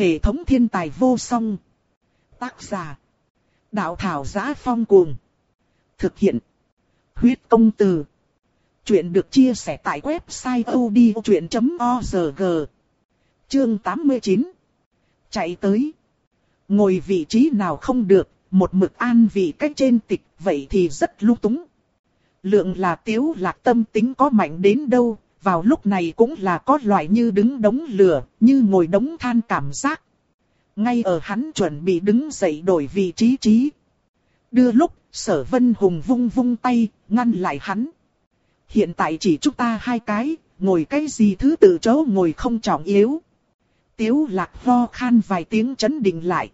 Hệ thống thiên tài vô song. Tác giả. Đạo thảo giá phong cuồng. Thực hiện. Huyết công từ. Chuyện được chia sẻ tại website odchuyện.org. Chương 89. Chạy tới. Ngồi vị trí nào không được, một mực an vị cách trên tịch, vậy thì rất lung túng. Lượng là tiếu lạc tâm tính có mạnh đến đâu, vào lúc này cũng là có loại như đứng đống lửa, như ngồi đống than cảm giác. Ngay ở hắn chuẩn bị đứng dậy đổi vị trí trí. Đưa lúc, sở vân hùng vung vung tay, ngăn lại hắn. Hiện tại chỉ chúng ta hai cái, ngồi cái gì thứ tự chỗ ngồi không trọng yếu. Tiếu lạc ho khan vài tiếng chấn định lại.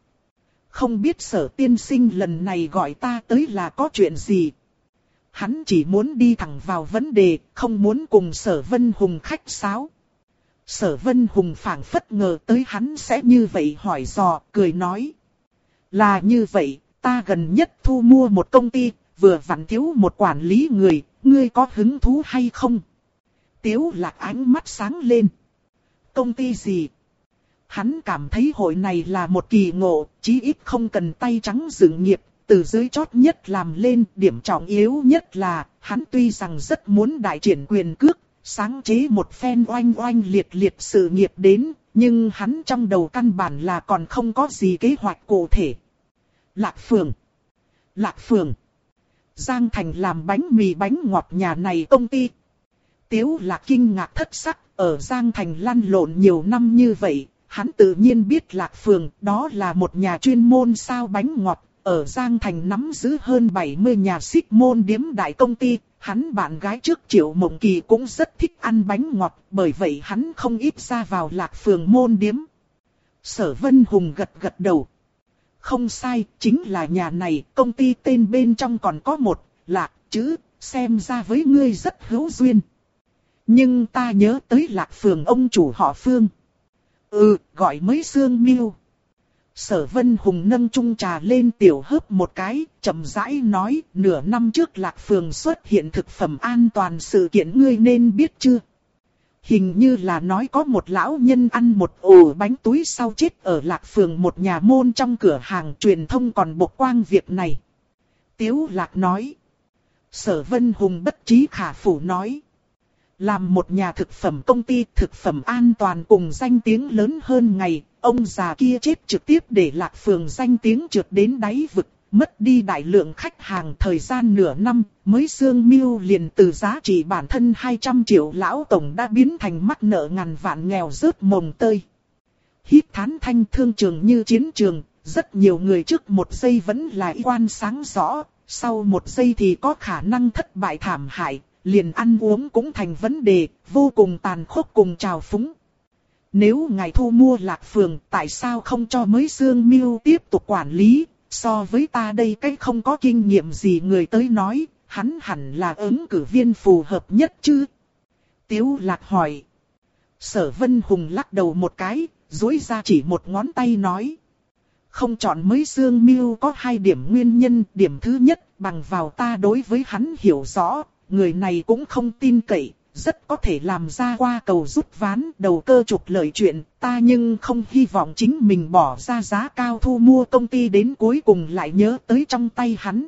Không biết sở tiên sinh lần này gọi ta tới là có chuyện gì. Hắn chỉ muốn đi thẳng vào vấn đề, không muốn cùng sở vân hùng khách sáo. Sở vân hùng phảng phất ngờ tới hắn sẽ như vậy hỏi dò, cười nói. Là như vậy, ta gần nhất thu mua một công ty, vừa vặn thiếu một quản lý người, ngươi có hứng thú hay không? Tiếu lạc ánh mắt sáng lên. Công ty gì? Hắn cảm thấy hội này là một kỳ ngộ, chí ít không cần tay trắng dựng nghiệp, từ dưới chót nhất làm lên, điểm trọng yếu nhất là, hắn tuy rằng rất muốn đại triển quyền cước, sáng chế một phen oanh oanh liệt liệt sự nghiệp đến, nhưng hắn trong đầu căn bản là còn không có gì kế hoạch cụ thể. Lạc Phường Lạc Phường Giang Thành làm bánh mì bánh ngọt nhà này công ty. Tiếu Lạc kinh ngạc thất sắc, ở Giang Thành lăn lộn nhiều năm như vậy, hắn tự nhiên biết Lạc Phường đó là một nhà chuyên môn sao bánh ngọt, ở Giang Thành nắm giữ hơn 70 nhà xích môn điếm đại công ty, hắn bạn gái trước Triệu Mộng Kỳ cũng rất thích ăn bánh ngọt, bởi vậy hắn không ít ra vào Lạc Phường môn điếm. Sở Vân Hùng gật gật đầu. Không sai, chính là nhà này, công ty tên bên trong còn có một, lạc, chữ, xem ra với ngươi rất hữu duyên. Nhưng ta nhớ tới lạc phường ông chủ họ Phương. Ừ, gọi mới Sương Miêu. Sở Vân Hùng nâng chung trà lên tiểu hớp một cái, chậm rãi nói, nửa năm trước Lạc Phường xuất hiện thực phẩm an toàn sự kiện ngươi nên biết chưa? Hình như là nói có một lão nhân ăn một ổ bánh túi sau chết ở Lạc Phường một nhà môn trong cửa hàng truyền thông còn bộc quang việc này. Tiếu Lạc nói. Sở Vân Hùng bất trí khả phủ nói. Làm một nhà thực phẩm công ty thực phẩm an toàn cùng danh tiếng lớn hơn ngày, ông già kia chết trực tiếp để Lạc Phường danh tiếng trượt đến đáy vực mất đi đại lượng khách hàng thời gian nửa năm, mới xương miêu liền từ giá trị bản thân 200 triệu lão tổng đã biến thành mắc nợ ngàn vạn nghèo rớt mồng tơi. Hít thán thanh thương trường như chiến trường, rất nhiều người trước một giây vẫn là quan sáng rõ, sau một giây thì có khả năng thất bại thảm hại, liền ăn uống cũng thành vấn đề, vô cùng tàn khốc cùng trào phúng. Nếu ngài thu mua lạc phường, tại sao không cho mới xương miêu tiếp tục quản lý, So với ta đây cái không có kinh nghiệm gì người tới nói, hắn hẳn là ứng cử viên phù hợp nhất chứ? Tiếu lạc hỏi. Sở Vân Hùng lắc đầu một cái, duỗi ra chỉ một ngón tay nói. Không chọn mới Dương Miêu có hai điểm nguyên nhân. Điểm thứ nhất, bằng vào ta đối với hắn hiểu rõ, người này cũng không tin cậy, rất có thể làm ra qua cầu rút ván đầu cơ trục lợi chuyện, ta nhưng không hy vọng chính mình bỏ ra giá cao thu mua công ty đến cuối cùng lại nhớ tới trong tay hắn.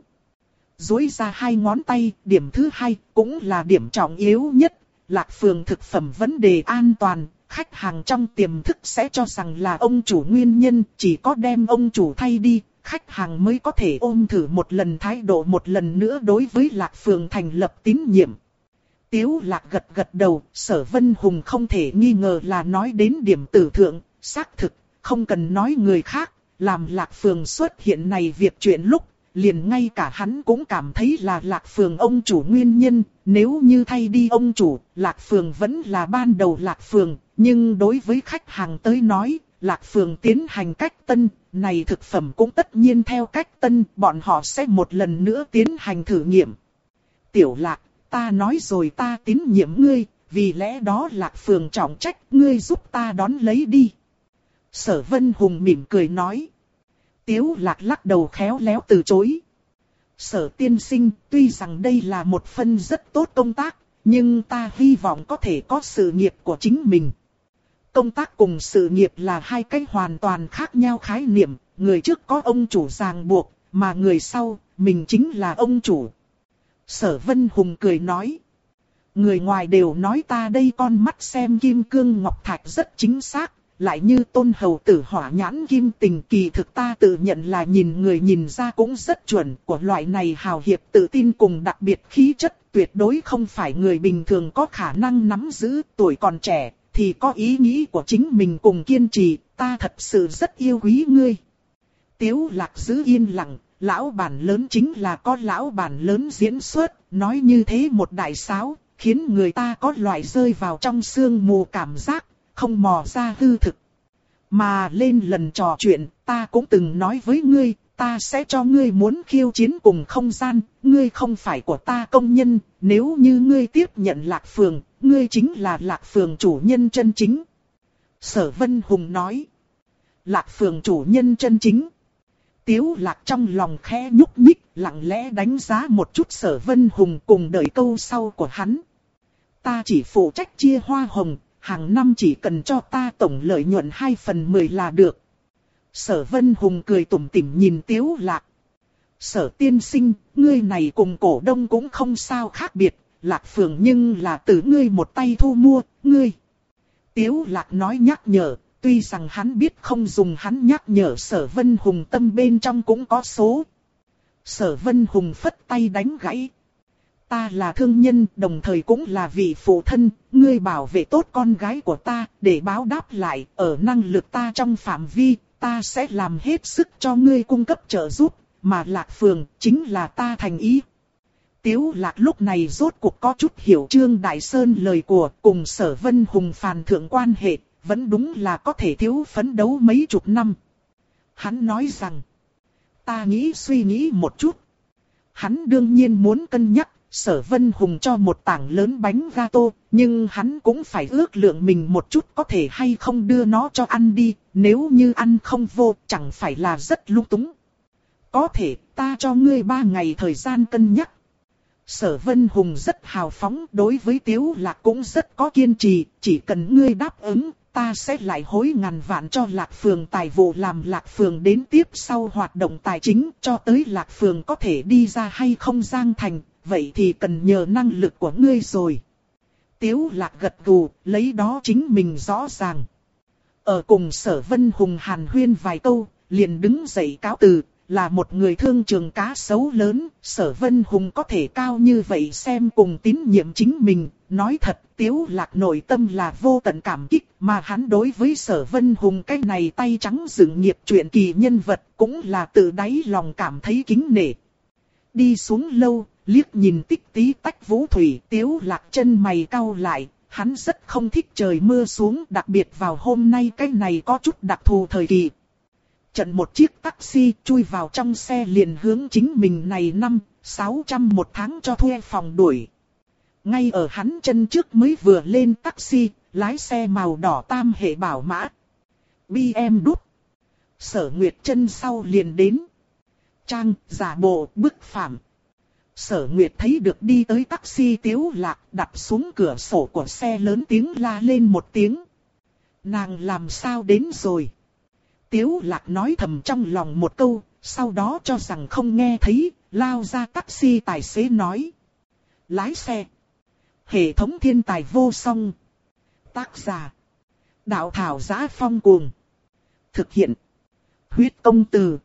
Dối ra hai ngón tay, điểm thứ hai cũng là điểm trọng yếu nhất, lạc phường thực phẩm vấn đề an toàn, khách hàng trong tiềm thức sẽ cho rằng là ông chủ nguyên nhân, chỉ có đem ông chủ thay đi, khách hàng mới có thể ôm thử một lần thái độ một lần nữa đối với lạc phường thành lập tín nhiệm. Tiếu lạc gật gật đầu, sở vân hùng không thể nghi ngờ là nói đến điểm tử thượng, xác thực, không cần nói người khác, làm lạc phường xuất hiện này việc chuyện lúc, liền ngay cả hắn cũng cảm thấy là lạc phường ông chủ nguyên nhân, nếu như thay đi ông chủ, lạc phường vẫn là ban đầu lạc phường, nhưng đối với khách hàng tới nói, lạc phường tiến hành cách tân, này thực phẩm cũng tất nhiên theo cách tân, bọn họ sẽ một lần nữa tiến hành thử nghiệm. Tiểu lạc, ta nói rồi ta tín nhiệm ngươi, vì lẽ đó lạc phường trọng trách ngươi giúp ta đón lấy đi. Sở Vân Hùng mỉm cười nói. Tiếu lạc lắc đầu khéo léo từ chối. Sở tiên sinh, tuy rằng đây là một phân rất tốt công tác, nhưng ta hy vọng có thể có sự nghiệp của chính mình. công tác cùng sự nghiệp là hai cách hoàn toàn khác nhau khái niệm, người trước có ông chủ ràng buộc, mà người sau, mình chính là ông chủ. Sở Vân Hùng cười nói. Người ngoài đều nói ta đây con mắt xem kim cương ngọc thạch rất chính xác, lại như tôn hầu tử hỏa nhãn kim tình kỳ thực ta tự nhận là nhìn người nhìn ra cũng rất chuẩn của loại này hào hiệp tự tin cùng đặc biệt khí chất tuyệt đối không phải người bình thường có khả năng nắm giữ tuổi còn trẻ thì có ý nghĩ của chính mình cùng kiên trì ta thật sự rất yêu quý ngươi. Tiếu lạc giữ yên lặng, lão bản lớn chính là có lão bản lớn diễn xuất, nói như thế một đại sáo, khiến người ta có loại rơi vào trong sương mù cảm giác, không mò ra hư thực. Mà lên lần trò chuyện, ta cũng từng nói với ngươi, ta sẽ cho ngươi muốn khiêu chiến cùng không gian, ngươi không phải của ta công nhân, nếu như ngươi tiếp nhận lạc phường, ngươi chính là lạc phường chủ nhân chân chính. Sở Vân Hùng nói, lạc phường chủ nhân chân chính. Tiếu lạc trong lòng khẽ nhúc nhích, lặng lẽ đánh giá một chút sở Vân Hùng cùng đợi câu sau của hắn. Ta chỉ phụ trách chia hoa hồng, hàng năm chỉ cần cho ta tổng lợi nhuận 2 phần 10 là được. Sở Vân Hùng cười tủm tỉm nhìn Tiếu Lạc. Sở tiên sinh, ngươi này cùng cổ đông cũng không sao khác biệt, Lạc Phường nhưng là từ ngươi một tay thu mua, ngươi. Tiếu Lạc nói nhắc nhở, tuy rằng hắn biết không dùng hắn nhắc nhở Sở Vân Hùng tâm bên trong cũng có số. Sở Vân Hùng phất tay đánh gãy, ta là thương nhân, đồng thời cũng là vị phụ thân, ngươi bảo vệ tốt con gái của ta, để báo đáp lại, ở năng lực ta trong phạm vi, ta sẽ làm hết sức cho ngươi cung cấp trợ giúp, mà lạc phường, chính là ta thành ý. Tiếu lạc lúc này rốt cuộc có chút hiểu Trương Đại Sơn lời của cùng sở vân hùng phàn thượng quan hệ, vẫn đúng là có thể thiếu phấn đấu mấy chục năm. Hắn nói rằng, ta nghĩ suy nghĩ một chút. Hắn đương nhiên muốn cân nhắc sở vân hùng cho một tảng lớn bánh gato, nhưng hắn cũng phải ước lượng mình một chút có thể hay không đưa nó cho ăn đi, nếu như ăn không vô chẳng phải là rất lung túng. Có thể ta cho ngươi ba ngày thời gian cân nhắc. Sở Vân Hùng rất hào phóng đối với Tiếu Lạc cũng rất có kiên trì, chỉ cần ngươi đáp ứng, ta sẽ lại hối ngàn vạn cho Lạc Phường tài vụ làm Lạc Phường đến tiếp sau hoạt động tài chính cho tới Lạc Phường có thể đi ra hay không Giang Thành, vậy thì cần nhờ năng lực của ngươi rồi. Tiếu lạc gật gù, lấy đó chính mình rõ ràng. Ở cùng sở vân hùng hàn huyên vài câu, liền đứng dậy cáo từ, là một người thương trường cá sấu lớn, sở vân hùng có thể cao như vậy xem cùng tín nhiệm chính mình, nói thật tiếu lạc nội tâm là vô tận cảm kích, mà hắn đối với sở vân hùng cái này tay trắng dựng nghiệp chuyện kỳ nhân vật cũng là tự đáy lòng cảm thấy kính nể. Đi xuống lâu, liếc nhìn tích tí tách vũ thủy tiếu lạc chân mày cau lại, hắn rất không thích trời mưa xuống đặc biệt vào hôm nay cái này có chút đặc thù thời kỳ. Trận một chiếc taxi chui vào trong xe liền hướng chính mình này năm, 600 một tháng cho thuê phòng đuổi. Ngay ở hắn chân trước mới vừa lên taxi, lái xe màu đỏ tam hệ bảo mã. BM đút. Sở Nguyệt chân sau liền đến. Trang, giả bộ, bức phạm. Sở Nguyệt thấy được đi tới taxi tiếu lạc đặt xuống cửa sổ của xe lớn tiếng la lên một tiếng. Nàng làm sao đến rồi? Tiếu lạc nói thầm trong lòng một câu, sau đó cho rằng không nghe thấy, lao ra taxi tài xế nói. Lái xe. Hệ thống thiên tài vô song. Tác giả. Đạo thảo giá phong cuồng. Thực hiện. Huyết công từ.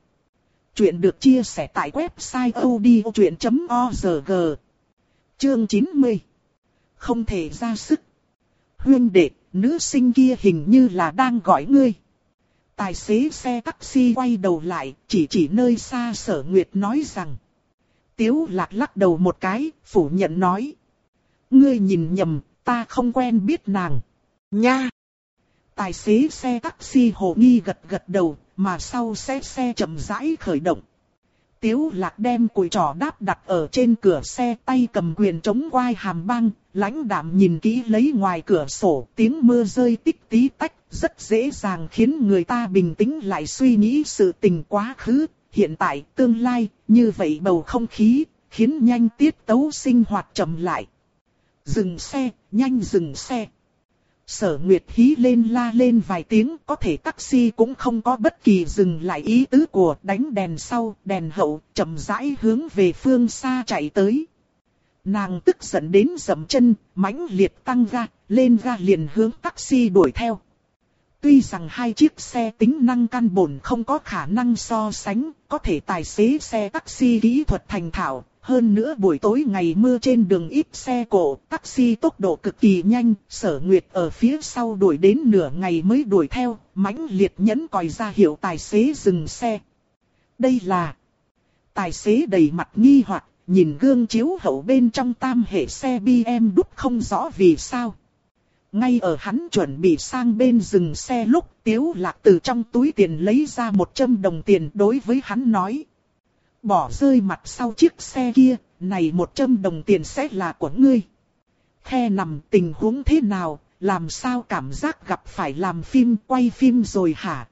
Chuyện được chia sẻ tại website odchuyện.org Chương 90 Không thể ra sức Huyên đệ, nữ sinh kia hình như là đang gọi ngươi. Tài xế xe taxi quay đầu lại, chỉ chỉ nơi xa sở nguyệt nói rằng. Tiếu lạc lắc đầu một cái, phủ nhận nói. Ngươi nhìn nhầm, ta không quen biết nàng. Nha! Tài xế xe taxi hồ nghi gật gật đầu, mà sau xe xe chậm rãi khởi động. Tiếu lạc đem cùi trò đáp đặt ở trên cửa xe tay cầm quyền chống quai hàm băng, lãnh đạm nhìn kỹ lấy ngoài cửa sổ, tiếng mưa rơi tích tí tách, rất dễ dàng khiến người ta bình tĩnh lại suy nghĩ sự tình quá khứ, hiện tại, tương lai, như vậy bầu không khí, khiến nhanh tiết tấu sinh hoạt chậm lại. Dừng xe, nhanh dừng xe. sở nguyệt hí lên la lên vài tiếng, có thể taxi cũng không có bất kỳ dừng lại ý tứ của đánh đèn sau, đèn hậu, chậm rãi hướng về phương xa chạy tới. Nàng tức giận đến dậm chân, mãnh liệt tăng ga, lên ga liền hướng taxi đuổi theo. Tuy rằng hai chiếc xe tính năng căn bổn không có khả năng so sánh, có thể tài xế xe taxi kỹ thuật thành thạo, hơn nữa buổi tối ngày mưa trên đường ít xe cộ, taxi tốc độ cực kỳ nhanh, sở nguyệt ở phía sau đuổi đến nửa ngày mới đuổi theo, mãnh liệt nhấn còi ra hiệu tài xế dừng xe. Đây là... Tài xế đầy mặt nghi hoặc nhìn gương chiếu hậu bên trong tam hệ xe BM đút không rõ vì sao. Ngay ở hắn chuẩn bị sang bên dừng xe lúc Tiếu Lạc từ trong túi tiền lấy ra 100 đồng tiền đối với hắn nói. Bỏ rơi mặt sau chiếc xe kia, này 100 đồng tiền sẽ là của ngươi. Khe nằm tình huống thế nào, làm sao cảm giác gặp phải làm phim quay phim rồi hả?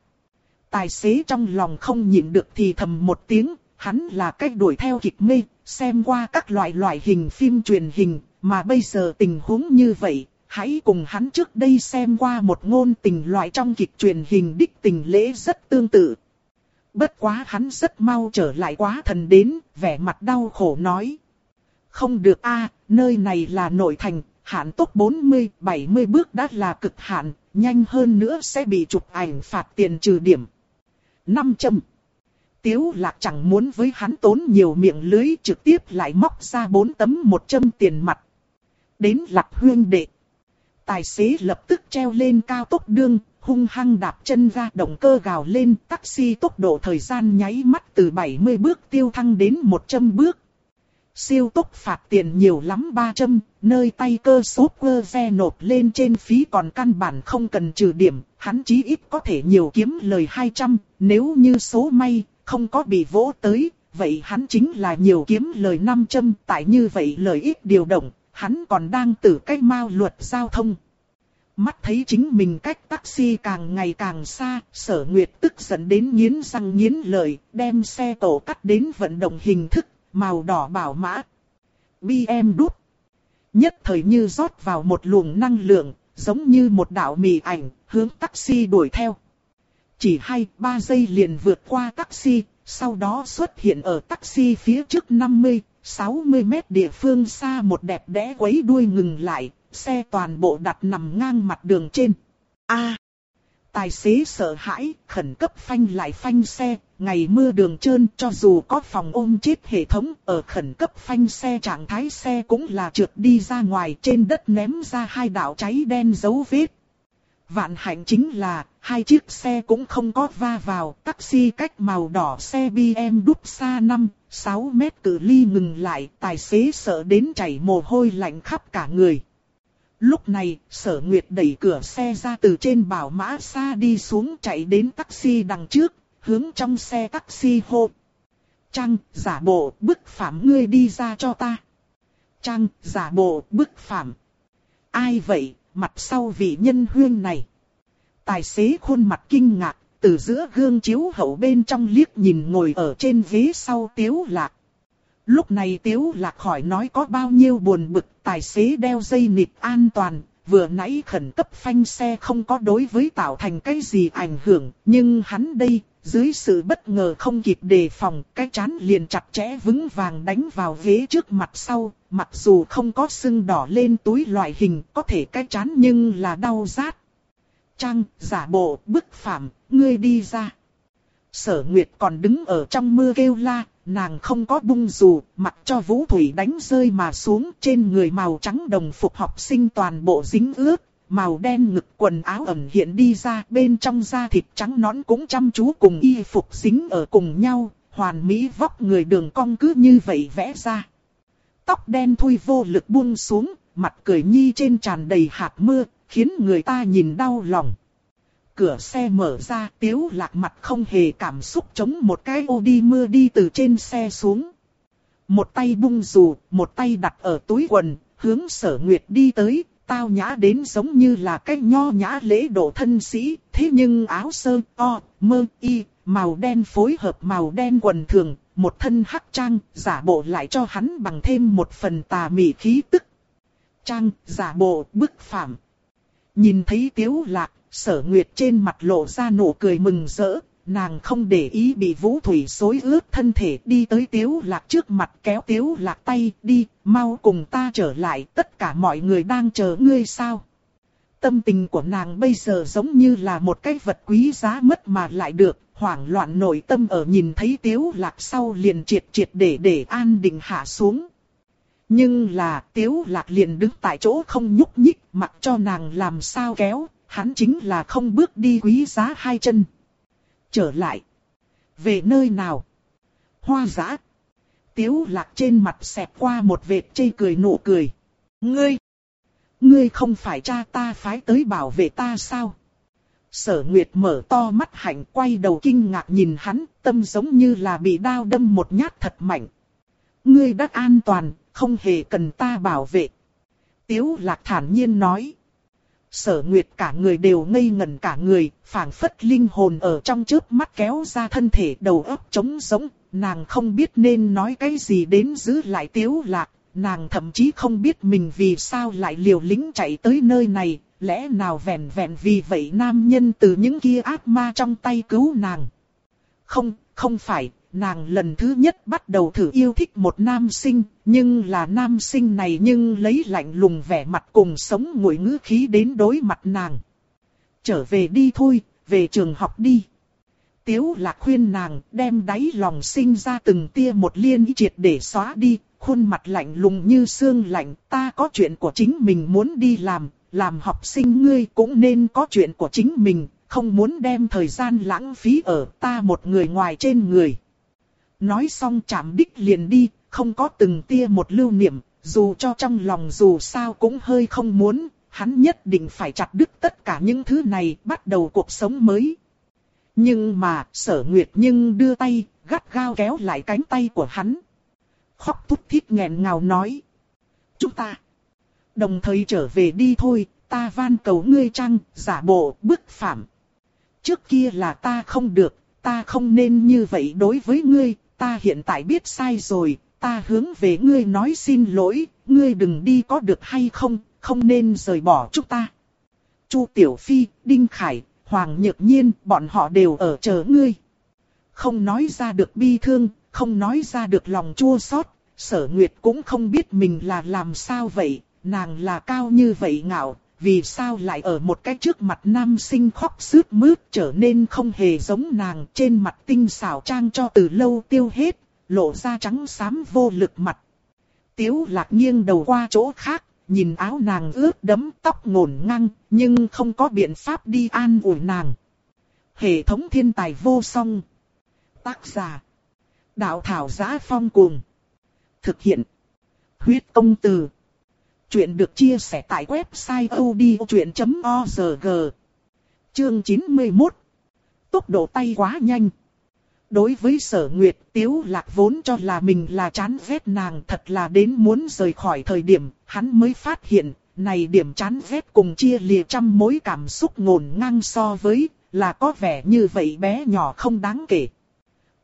Tài xế trong lòng không nhịn được thì thầm một tiếng, hắn là cách đuổi theo kịch mê, xem qua các loại loại hình phim truyền hình, mà bây giờ tình huống như vậy, hãy cùng hắn trước đây xem qua một ngôn tình loại trong kịch truyền hình đích tình lễ rất tương tự. Bất quá hắn rất mau trở lại quá thần đến, vẻ mặt đau khổ nói. Không được a nơi này là nội thành, hạn tốc 40, 70 bước đã là cực hạn, nhanh hơn nữa sẽ bị chụp ảnh phạt tiền trừ điểm. 500. Tiếu lạc chẳng muốn với hắn tốn nhiều miệng lưới trực tiếp lại móc ra 4 tấm 100 tiền mặt. Đến lạc huyên đệ. Tài xế lập tức treo lên cao tốc đương, hung hăng đạp chân ra động cơ gào lên taxi tốc độ thời gian nháy mắt từ 70 bước tiêu thăng đến 100 bước. Siêu tốc phạt tiền nhiều lắm 300, nơi tay cơ sốt cơ ve nộp lên trên phí còn căn bản không cần trừ điểm, hắn chí ít có thể nhiều kiếm lời 200, nếu như số may, không có bị vỗ tới, vậy hắn chính là nhiều kiếm lời 500, tại như vậy lợi ích điều động, hắn còn đang tử cách mau luật giao thông. Mắt thấy chính mình cách taxi càng ngày càng xa, sở nguyệt tức giận đến nghiến răng nghiến lợi, đem xe tổ cắt đến vận động hình thức, màu đỏ bảo mã. BM đút. Nhất thời như rót vào một luồng năng lượng, giống như một đạo mì ảnh, hướng taxi đuổi theo. Chỉ hai ba giây liền vượt qua taxi, sau đó xuất hiện ở taxi phía trước 50, 60 mét địa phương xa một đẹp đẽ quấy đuôi ngừng lại, xe toàn bộ đặt nằm ngang mặt đường trên. A. tài xế sợ hãi, khẩn cấp phanh lại phanh xe, ngày mưa đường trơn cho dù có phòng ôm chết hệ thống, ở khẩn cấp phanh xe trạng thái xe cũng là trượt đi ra ngoài trên đất ném ra hai đạo cháy đen dấu vết. Vạn hạnh chính là, hai chiếc xe cũng không có va vào, taxi cách màu đỏ xe BMW đúc xa 5, 6 mét cự ly ngừng lại, tài xế sợ đến chảy mồ hôi lạnh khắp cả người. Lúc này, sở nguyệt đẩy cửa xe ra từ trên bảo mã xa đi xuống chạy đến taxi đằng trước, hướng trong xe taxi hô. Trăng, giả bộ, bức phạm ngươi đi ra cho ta. Trăng, giả bộ, bức phạm. Ai vậy, mặt sau vị nhân huyên này? Tài xế khuôn mặt kinh ngạc, từ giữa gương chiếu hậu bên trong liếc nhìn ngồi ở trên ghế sau tiếu lạc. Lúc này Tiếu Lạc hỏi nói có bao nhiêu buồn bực, tài xế đeo dây nịt an toàn, vừa nãy khẩn cấp phanh xe không có đối với tạo thành cái gì ảnh hưởng, nhưng hắn đây, dưới sự bất ngờ không kịp đề phòng, cái chán liền chặt chẽ vững vàng đánh vào ghế trước mặt sau, mặc dù không có sưng đỏ lên túi loại hình, có thể cái chán nhưng là đau rát. Trang, giả bộ, bức phạm, ngươi đi ra. Sở Nguyệt còn đứng ở trong mưa kêu la, nàng không có bung dù, mặc cho vũ thủy đánh rơi mà xuống trên người màu trắng đồng phục học sinh toàn bộ dính ướt, màu đen ngực quần áo ẩn hiện đi ra bên trong da thịt trắng nõn cũng chăm chú cùng y phục dính ở cùng nhau, hoàn mỹ vóc người đường cong cứ như vậy vẽ ra. Tóc đen thui vô lực buông xuống, mặt cười nhi trên tràn đầy hạt mưa, khiến người ta nhìn đau lòng cửa xe mở ra tiếu lạc mặt không hề cảm xúc chống một cái ô đi mưa đi từ trên xe xuống. Một tay bung dù, một tay đặt ở túi quần, hướng sở nguyệt đi tới, tao nhã đến giống như là cái nho nhã lễ độ thân sĩ, thế nhưng áo sơ, o, mơ, y, màu đen phối hợp màu đen quần thường, một thân hắc trang, giả bộ lại cho hắn bằng thêm một phần tà mị khí tức. Trang, giả bộ, bức phạm. Nhìn thấy tiếu lạc, sở nguyệt trên mặt lộ ra nụ cười mừng rỡ, nàng không để ý bị vũ thủy xối ướt thân thể đi tới tiếu lạc trước mặt kéo tiếu lạc tay đi, mau cùng ta trở lại, tất cả mọi người đang chờ ngươi sao. Tâm tình của nàng bây giờ giống như là một cái vật quý giá mất mà lại được, hoảng loạn nội tâm ở nhìn thấy tiếu lạc sau liền triệt triệt để để an định hạ xuống. Nhưng là tiếu lạc liền đứng tại chỗ không nhúc nhích mặc cho nàng làm sao kéo, hắn chính là không bước đi quý giá hai chân. Trở lại. Về nơi nào? Hoa giã. Tiếu lạc trên mặt xẹp qua một vệt chây cười nụ cười. Ngươi! Ngươi không phải cha ta phái tới bảo vệ ta sao? Sở Nguyệt mở to mắt hạnh quay đầu kinh ngạc nhìn hắn, tâm giống như là bị đao đâm một nhát thật mạnh. Ngươi đã an toàn, không hề cần ta bảo vệ. Tiếu lạc thản nhiên nói. Sở Nguyệt cả người đều ngây ngẩn cả người, phảng phất linh hồn ở trong trước mắt kéo ra thân thể đầu óc trống sống, nàng không biết nên nói cái gì đến giữ lại tiếu lạc, nàng thậm chí không biết mình vì sao lại liều lĩnh chạy tới nơi này, lẽ nào vẹn vẹn vì vậy nam nhân từ những kia ác ma trong tay cứu nàng. Không, không phải, nàng lần thứ nhất bắt đầu thử yêu thích một nam sinh, nhưng là nam sinh này nhưng lấy lạnh lùng vẻ mặt cùng sống ngụy ngữ khí đến đối mặt nàng. Trở về đi thôi, về trường học đi. Tiếu lạc khuyên nàng đem đáy lòng sinh ra từng tia một liên ý triệt để xóa đi, khuôn mặt lạnh lùng như xương lạnh, ta có chuyện của chính mình muốn đi làm, làm học sinh ngươi cũng nên có chuyện của chính mình, không muốn đem thời gian lãng phí ở ta một người ngoài trên người. Nói xong chạm đích liền đi, không có từng tia một lưu niệm, dù cho trong lòng dù sao cũng hơi không muốn, hắn nhất định phải chặt đứt tất cả những thứ này, bắt đầu cuộc sống mới. Nhưng mà, sở nguyệt nhưng đưa tay, gắt gao kéo lại cánh tay của hắn. Khóc thút thít nghẹn ngào nói. Chúng ta, đồng thời trở về đi thôi, ta van cầu ngươi trăng, giả bộ, bức phạm. Trước kia là ta không được, ta không nên như vậy đối với ngươi, ta hiện tại biết sai rồi, ta hướng về ngươi nói xin lỗi, ngươi đừng đi có được hay không, không nên rời bỏ chúng ta. Chu Tiểu Phi, Đinh Khải, Hoàng Nhược Nhiên, bọn họ đều ở chờ ngươi. Không nói ra được bi thương, không nói ra được lòng chua xót, sở nguyệt cũng không biết mình là làm sao vậy, nàng là cao như vậy ngạo, vì sao lại ở một cái trước mặt nam sinh khóc sướt mướt trở nên không hề giống nàng trên mặt tinh xảo trang cho từ lâu tiêu hết, lộ ra trắng xám vô lực mặt. Tiếu lạc nghiêng đầu qua chỗ khác, nhìn áo nàng ướt đẫm tóc ngổn ngang, nhưng không có biện pháp đi an ủi nàng. Hệ thống thiên tài vô song. Tác giả. Đạo thảo giá phong cuồng. Thực hiện. Huyết công từ. Chuyện được chia sẻ tại website odchuyện.org Chương 91 Tốc độ tay quá nhanh. Đối với sở nguyệt tiếu lạc vốn cho là mình là chán ghét nàng thật là đến muốn rời khỏi thời điểm hắn mới phát hiện này điểm chán ghét cùng chia lìa trăm mối cảm xúc ngổn ngang so với là có vẻ như vậy bé nhỏ không đáng kể.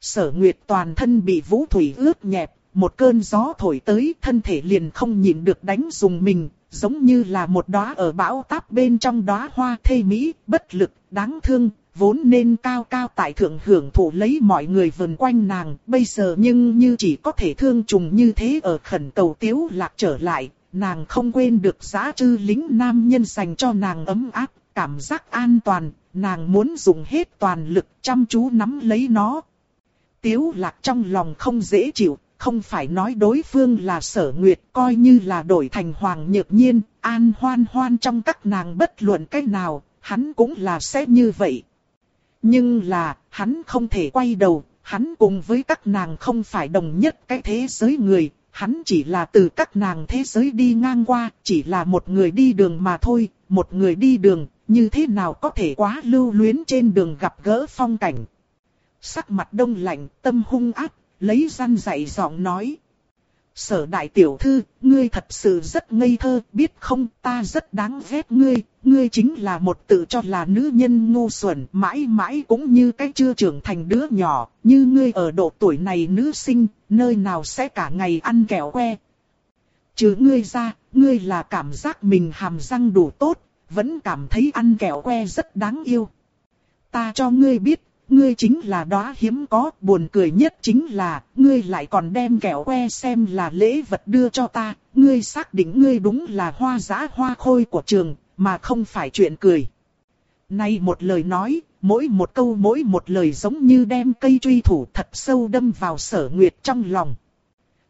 Sở Nguyệt toàn thân bị vũ thủy ướt nhẹp, một cơn gió thổi tới thân thể liền không nhịn được đánh dùng mình, giống như là một đóa ở bão táp bên trong đóa hoa thê mỹ, bất lực, đáng thương, vốn nên cao cao tại thượng hưởng thụ lấy mọi người vần quanh nàng, bây giờ nhưng như chỉ có thể thương trùng như thế ở khẩn cầu tiếu lạc trở lại, nàng không quên được giá trư lính nam nhân dành cho nàng ấm áp, cảm giác an toàn, nàng muốn dùng hết toàn lực chăm chú nắm lấy nó. Tiếu lạc trong lòng không dễ chịu, không phải nói đối phương là sở nguyệt coi như là đổi thành hoàng nhược nhiên, an hoan hoan trong các nàng bất luận cách nào, hắn cũng là sẽ như vậy. Nhưng là, hắn không thể quay đầu, hắn cùng với các nàng không phải đồng nhất cái thế giới người, hắn chỉ là từ các nàng thế giới đi ngang qua, chỉ là một người đi đường mà thôi, một người đi đường, như thế nào có thể quá lưu luyến trên đường gặp gỡ phong cảnh. Sắc mặt đông lạnh, tâm hung ác, lấy răn dạy giọng nói. Sở đại tiểu thư, ngươi thật sự rất ngây thơ, biết không, ta rất đáng ghét ngươi, ngươi chính là một tự cho là nữ nhân ngu xuẩn, mãi mãi cũng như cái chưa trưởng thành đứa nhỏ, như ngươi ở độ tuổi này nữ sinh, nơi nào sẽ cả ngày ăn kẹo que. Chứ ngươi ra, ngươi là cảm giác mình hàm răng đủ tốt, vẫn cảm thấy ăn kẹo que rất đáng yêu. Ta cho ngươi biết, ngươi chính là đóa hiếm có, buồn cười nhất chính là, ngươi lại còn đem kẹo que xem là lễ vật đưa cho ta, ngươi xác định ngươi đúng là hoa giã hoa khôi của trường, mà không phải chuyện cười. Nay một lời nói, mỗi một câu mỗi một lời giống như đem cây truy thủ thật sâu đâm vào sở nguyệt trong lòng.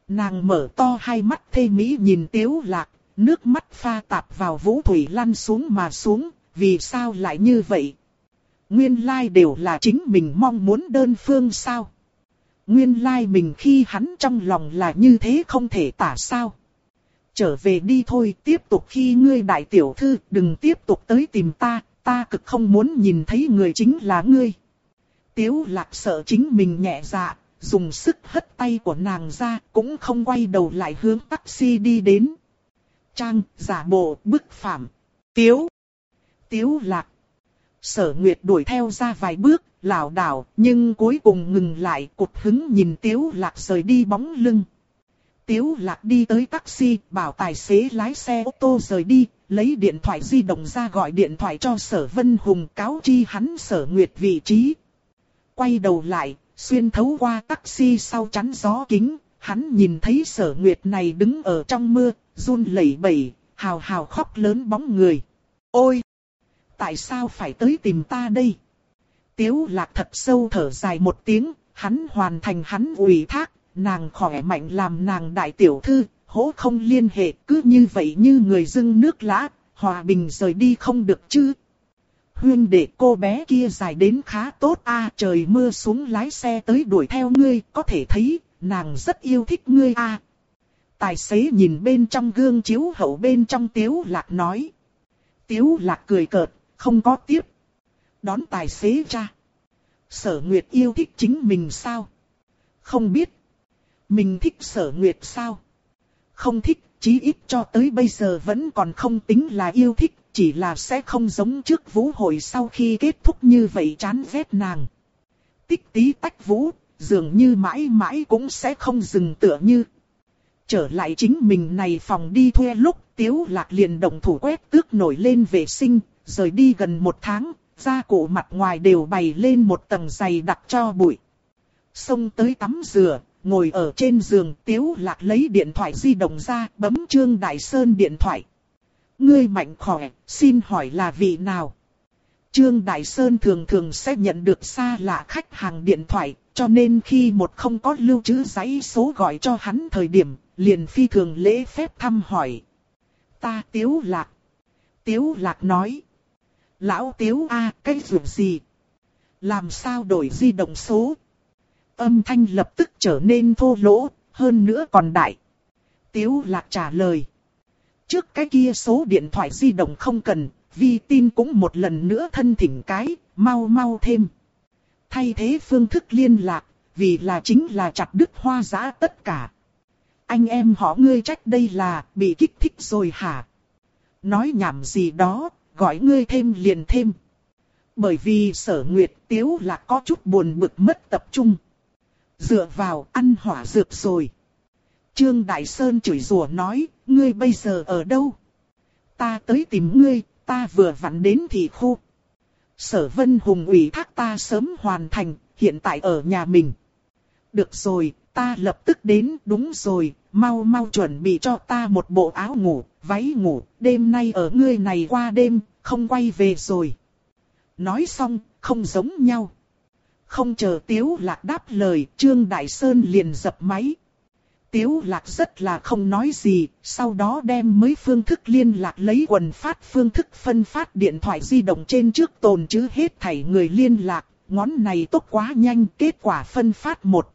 Nàng mở to hai mắt thê mỹ nhìn tiếu lạc, nước mắt pha tạp vào vũ thủy lăn xuống mà xuống, vì sao lại như vậy? Nguyên lai đều là chính mình mong muốn đơn phương sao? Nguyên lai mình khi hắn trong lòng là như thế không thể tả sao? Trở về đi thôi, tiếp tục khi ngươi đại tiểu thư, đừng tiếp tục tới tìm ta, ta cực không muốn nhìn thấy người chính là ngươi. Tiếu lạc sợ chính mình nhẹ dạ, dùng sức hất tay của nàng ra, cũng không quay đầu lại hướng taxi đi đến. Trang, giả bộ, bức phạm. Tiếu. Tiếu lạc. Sở Nguyệt đuổi theo ra vài bước, lảo đảo, nhưng cuối cùng ngừng lại, cụt hứng nhìn Tiếu lạc rời đi bóng lưng. Tiếu lạc đi tới taxi, bảo tài xế lái xe ô tô rời đi, lấy điện thoại di động ra gọi điện thoại cho sở Vân Hùng cáo chi hắn sở Nguyệt vị trí. Quay đầu lại, xuyên thấu qua taxi sau chắn gió kính, hắn nhìn thấy sở Nguyệt này đứng ở trong mưa, run lẩy bẩy, hào hào khóc lớn bóng người. Ôi! Tại sao phải tới tìm ta đây? Tiếu lạc thật sâu thở dài một tiếng, hắn hoàn thành hắn ủy thác, nàng khỏe mạnh làm nàng đại tiểu thư, hỗ không liên hệ, cứ như vậy như người dưng nước lã, hòa bình rời đi không được chứ. Huyên đệ cô bé kia dài đến khá tốt a trời mưa xuống lái xe tới đuổi theo ngươi, có thể thấy, nàng rất yêu thích ngươi a Tài xế nhìn bên trong gương chiếu hậu bên trong tiếu lạc nói. Tiếu lạc cười cợt, không có tiếp. Đón tài xế ra. Sở Nguyệt yêu thích chính mình sao? Không biết. Mình thích sở Nguyệt sao? Không thích, chí ít cho tới bây giờ vẫn còn không tính là yêu thích, chỉ là sẽ không giống trước vũ hội sau khi kết thúc như vậy chán ghét nàng. Tích tí tách vũ, dường như mãi mãi cũng sẽ không dừng tựa như. Trở lại chính mình này phòng đi thuê lúc tiếu lạc liền động thủ quét tước nổi lên vệ sinh, rời đi gần một tháng, da cổ mặt ngoài đều bày lên một tầng dày đặc cho bụi. Xông tới tắm rửa, ngồi ở trên giường tiếu lạc lấy điện thoại di động ra bấm Trương Đại Sơn điện thoại. Ngươi mạnh khỏe, xin hỏi là vị nào? Trương Đại Sơn thường thường sẽ nhận được xa lạ khách hàng điện thoại, cho nên khi một không có lưu trữ giấy số gọi cho hắn thời điểm, liền phi thường lễ phép thăm hỏi. Ta Tiếu Lạc. Tiếu Lạc nói. Lão Tiếu A, cái dù gì? Làm sao đổi di động số? Âm thanh lập tức trở nên thô lỗ, hơn nữa còn đại. Tiếu Lạc trả lời. Trước cái kia số điện thoại di động không cần, vi tin cũng một lần nữa thân thỉnh cái, mau mau thêm. Thay thế phương thức liên lạc, vì là chính là chặt đứt hoa giã tất cả. Anh em họ ngươi trách đây là, bị kích thích rồi hả? Nói nhảm gì đó, gọi ngươi thêm liền thêm. Bởi vì sở nguyệt tiếu là có chút buồn bực mất tập trung. Dựa vào ăn hỏa dược rồi. Trương Đại Sơn chửi rủa nói, ngươi bây giờ ở đâu? Ta tới tìm ngươi, ta vừa vặn đến thị khu. Sở Vân Hùng ủy thác ta sớm hoàn thành, hiện tại ở nhà mình. Được rồi, ta lập tức đến, đúng rồi, mau mau chuẩn bị cho ta một bộ áo ngủ, váy ngủ, đêm nay ở ngươi này qua đêm, không quay về rồi. Nói xong, không giống nhau. Không chờ Tiếu Lạc đáp lời, Trương Đại Sơn liền dập máy. Tiếu Lạc rất là không nói gì, sau đó đem mấy phương thức liên lạc lấy quần phát phương thức phân phát điện thoại di động trên trước tồn chứ hết thảy người liên lạc, ngón này tốt quá nhanh, kết quả phân phát một.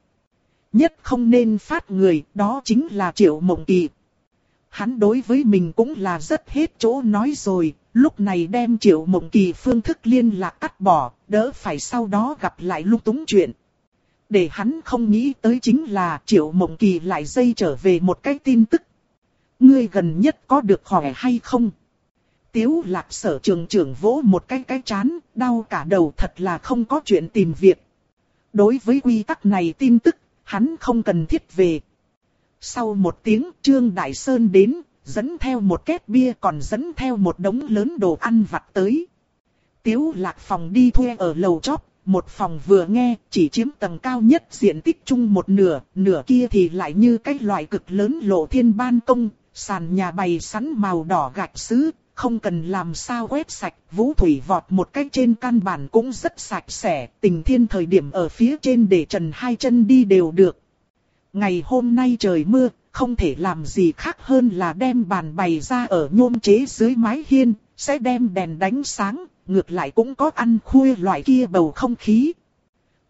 Nhất không nên phát người, đó chính là Triệu Mộng Kỳ. Hắn đối với mình cũng là rất hết chỗ nói rồi, lúc này đem Triệu Mộng Kỳ phương thức liên lạc cắt bỏ, đỡ phải sau đó gặp lại lúc túng chuyện. Để hắn không nghĩ tới chính là Triệu Mộng Kỳ lại dây trở về một cái tin tức. Ngươi gần nhất có được khỏe hay không? Tiếu lạc sở trường trưởng vỗ một cái cái chán, đau cả đầu thật là không có chuyện tìm việc. Đối với quy tắc này tin tức, hắn không cần thiết về. Sau một tiếng Trương Đại Sơn đến, dẫn theo một két bia còn dẫn theo một đống lớn đồ ăn vặt tới. Tiếu lạc phòng đi thuê ở lầu chóp, một phòng vừa nghe chỉ chiếm tầng cao nhất diện tích chung một nửa, nửa kia thì lại như cái loại cực lớn lộ thiên ban công, sàn nhà bày sẵn màu đỏ gạch sứ, không cần làm sao quét sạch, vũ thủy vọt một cách trên căn bản cũng rất sạch sẽ, tình thiên thời điểm ở phía trên để trần hai chân đi đều được. Ngày hôm nay trời mưa, không thể làm gì khác hơn là đem bàn bày ra ở nhôm chế dưới mái hiên, sẽ đem đèn đánh sáng, ngược lại cũng có ăn khuya loại kia bầu không khí.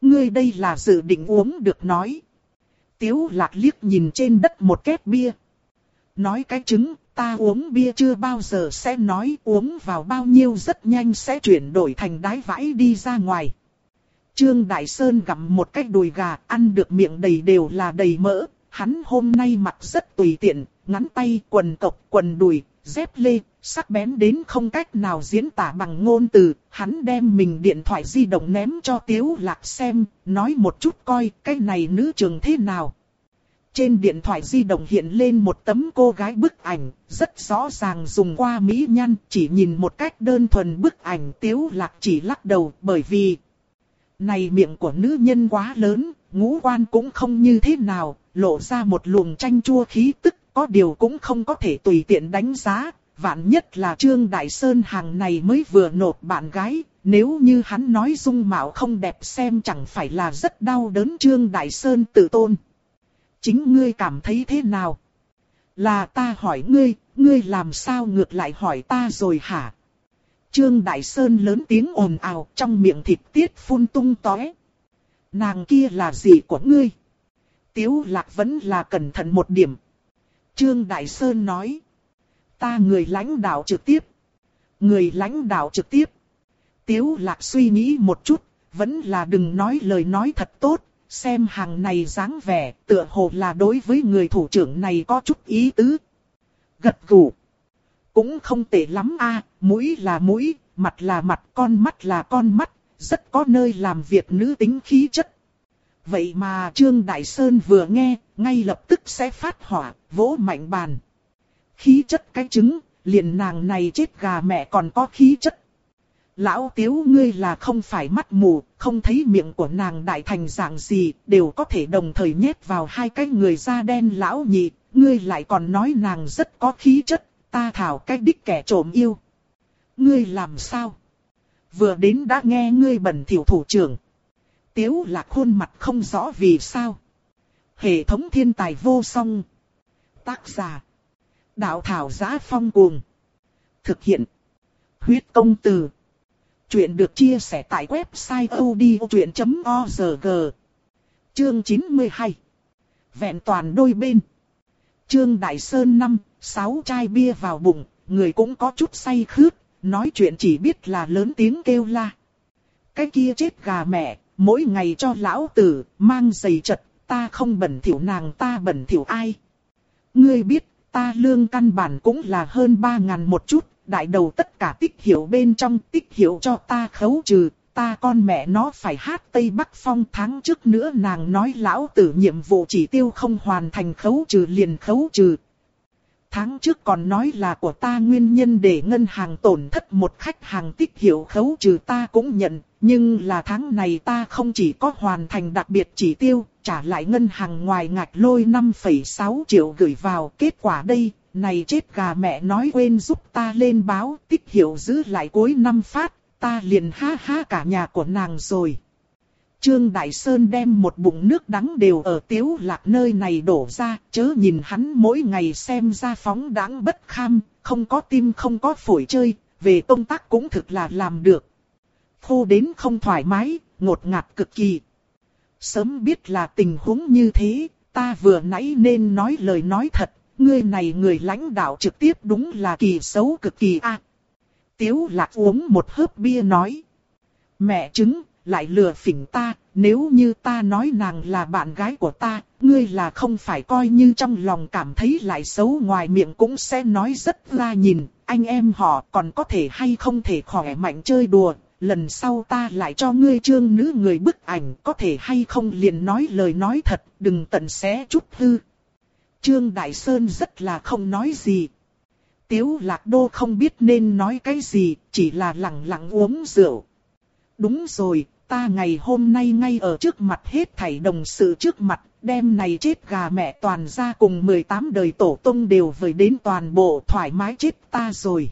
Ngươi đây là dự định uống được nói. Tiếu lạc liếc nhìn trên đất một két bia. Nói cái trứng, ta uống bia chưa bao giờ sẽ nói uống vào bao nhiêu rất nhanh sẽ chuyển đổi thành đái vãi đi ra ngoài. Trương Đại Sơn gặm một cái đùi gà, ăn được miệng đầy đều là đầy mỡ. Hắn hôm nay mặc rất tùy tiện, ngắn tay, quần cộc, quần đùi, dép lê, sắc bén đến không cách nào diễn tả bằng ngôn từ. Hắn đem mình điện thoại di động ném cho Tiếu Lạc xem, nói một chút coi cái này nữ trường thế nào. Trên điện thoại di động hiện lên một tấm cô gái bức ảnh, rất rõ ràng dùng qua mỹ nhân, chỉ nhìn một cách đơn thuần bức ảnh Tiếu Lạc chỉ lắc đầu bởi vì này miệng của nữ nhân quá lớn, ngũ quan cũng không như thế nào, lộ ra một luồng chanh chua khí tức, có điều cũng không có thể tùy tiện đánh giá. Vạn nhất là Trương Đại Sơn hàng này mới vừa nộp bạn gái, nếu như hắn nói dung mạo không đẹp xem chẳng phải là rất đau đớn Trương Đại Sơn tự tôn. Chính ngươi cảm thấy thế nào? Là ta hỏi ngươi, ngươi làm sao ngược lại hỏi ta rồi hả? Trương Đại Sơn lớn tiếng ồn ào trong miệng thịt tiết phun tung tóe. Nàng kia là gì của ngươi? Tiếu lạc vẫn là cẩn thận một điểm. Trương Đại Sơn nói. Ta người lãnh đạo trực tiếp. Người lãnh đạo trực tiếp. Tiếu lạc suy nghĩ một chút, vẫn là đừng nói lời nói thật tốt, xem hàng này dáng vẻ, tựa hồ là đối với người thủ trưởng này có chút ý tứ. Gật gù. Cũng không tệ lắm a, mũi là mũi, mặt là mặt, con mắt là con mắt, rất có nơi làm việc nữ tính khí chất. Vậy mà Trương Đại Sơn vừa nghe, ngay lập tức sẽ phát hỏa, vỗ mạnh bàn. Khí chất cái trứng, liền nàng này chết gà mẹ còn có khí chất. Lão tiếu ngươi là không phải mắt mù, không thấy miệng của nàng đại thành dạng gì, đều có thể đồng thời nhét vào hai cái người da đen lão nhị, ngươi lại còn nói nàng rất có khí chất, ta thảo cái đích kẻ trộm yêu. Ngươi làm sao? Vừa đến đã nghe ngươi bẩn thiểu thủ trưởng. Tiếu là khuôn mặt không rõ vì sao. Hệ thống thiên tài vô song. Tác giả. Đạo thảo giá phong cuồng. Thực hiện. Huyết công từ. Chuyện được chia sẻ tại website odchuyện.org. Chương 92. Vẹn toàn đôi bên. Trương Đại Sơn năm, sáu chai bia vào bụng, người cũng có chút say khướt, nói chuyện chỉ biết là lớn tiếng kêu la. Cái kia chết gà mẹ, mỗi ngày cho lão tử, mang giày chật, ta không bẩn thỉu nàng ta bẩn thỉu ai. Ngươi biết, ta lương căn bản cũng là hơn ba ngàn một chút, đại đầu tất cả tích hiểu bên trong tích hiểu cho ta khấu trừ, ta con mẹ nó phải hát Tây Bắc Phong tháng trước nữa nàng nói lão tử nhiệm vụ chỉ tiêu không hoàn thành khấu trừ liền khấu trừ. Tháng trước còn nói là của ta nguyên nhân để ngân hàng tổn thất một khách hàng tích hiểu khấu trừ ta cũng nhận, nhưng là tháng này ta không chỉ có hoàn thành đặc biệt chỉ tiêu, trả lại ngân hàng ngoài ngạch lôi 5,6 triệu gửi vào. Kết quả đây, này chết gà mẹ nói quên giúp ta lên báo, tích hiệu giữ lại cuối năm phát, ta liền ha ha cả nhà của nàng rồi. Trương Đại Sơn đem một bụng nước đắng đều ở tiếu lạc nơi này đổ ra, chớ nhìn hắn mỗi ngày xem ra phóng đáng bất kham, không có tim không có phổi chơi, về công tác cũng thực là làm được. Khô đến không thoải mái, ngột ngạt cực kỳ. Sớm biết là tình huống như thế, ta vừa nãy nên nói lời nói thật, ngươi này người lãnh đạo trực tiếp đúng là kỳ xấu cực kỳ a. Tiếu lạc uống một hớp bia nói. Mẹ chứng, lại lừa phỉnh ta, nếu như ta nói nàng là bạn gái của ta, ngươi là không phải coi như trong lòng cảm thấy lại xấu ngoài miệng cũng sẽ nói rất ra nhìn, anh em họ còn có thể hay không thể khỏe mạnh chơi đùa, lần sau ta lại cho ngươi trương nữ người bức ảnh có thể hay không liền nói lời nói thật, đừng tận xé chút hư. Trương Đại Sơn rất là không nói gì. Tiếu lạc đô không biết nên nói cái gì, chỉ là lặng lặng uống rượu. Đúng rồi, ta ngày hôm nay ngay ở trước mặt hết thảy đồng sự trước mặt, đêm này chết gà mẹ toàn ra cùng 18 đời tổ tông đều vời đến toàn bộ thoải mái chết ta rồi.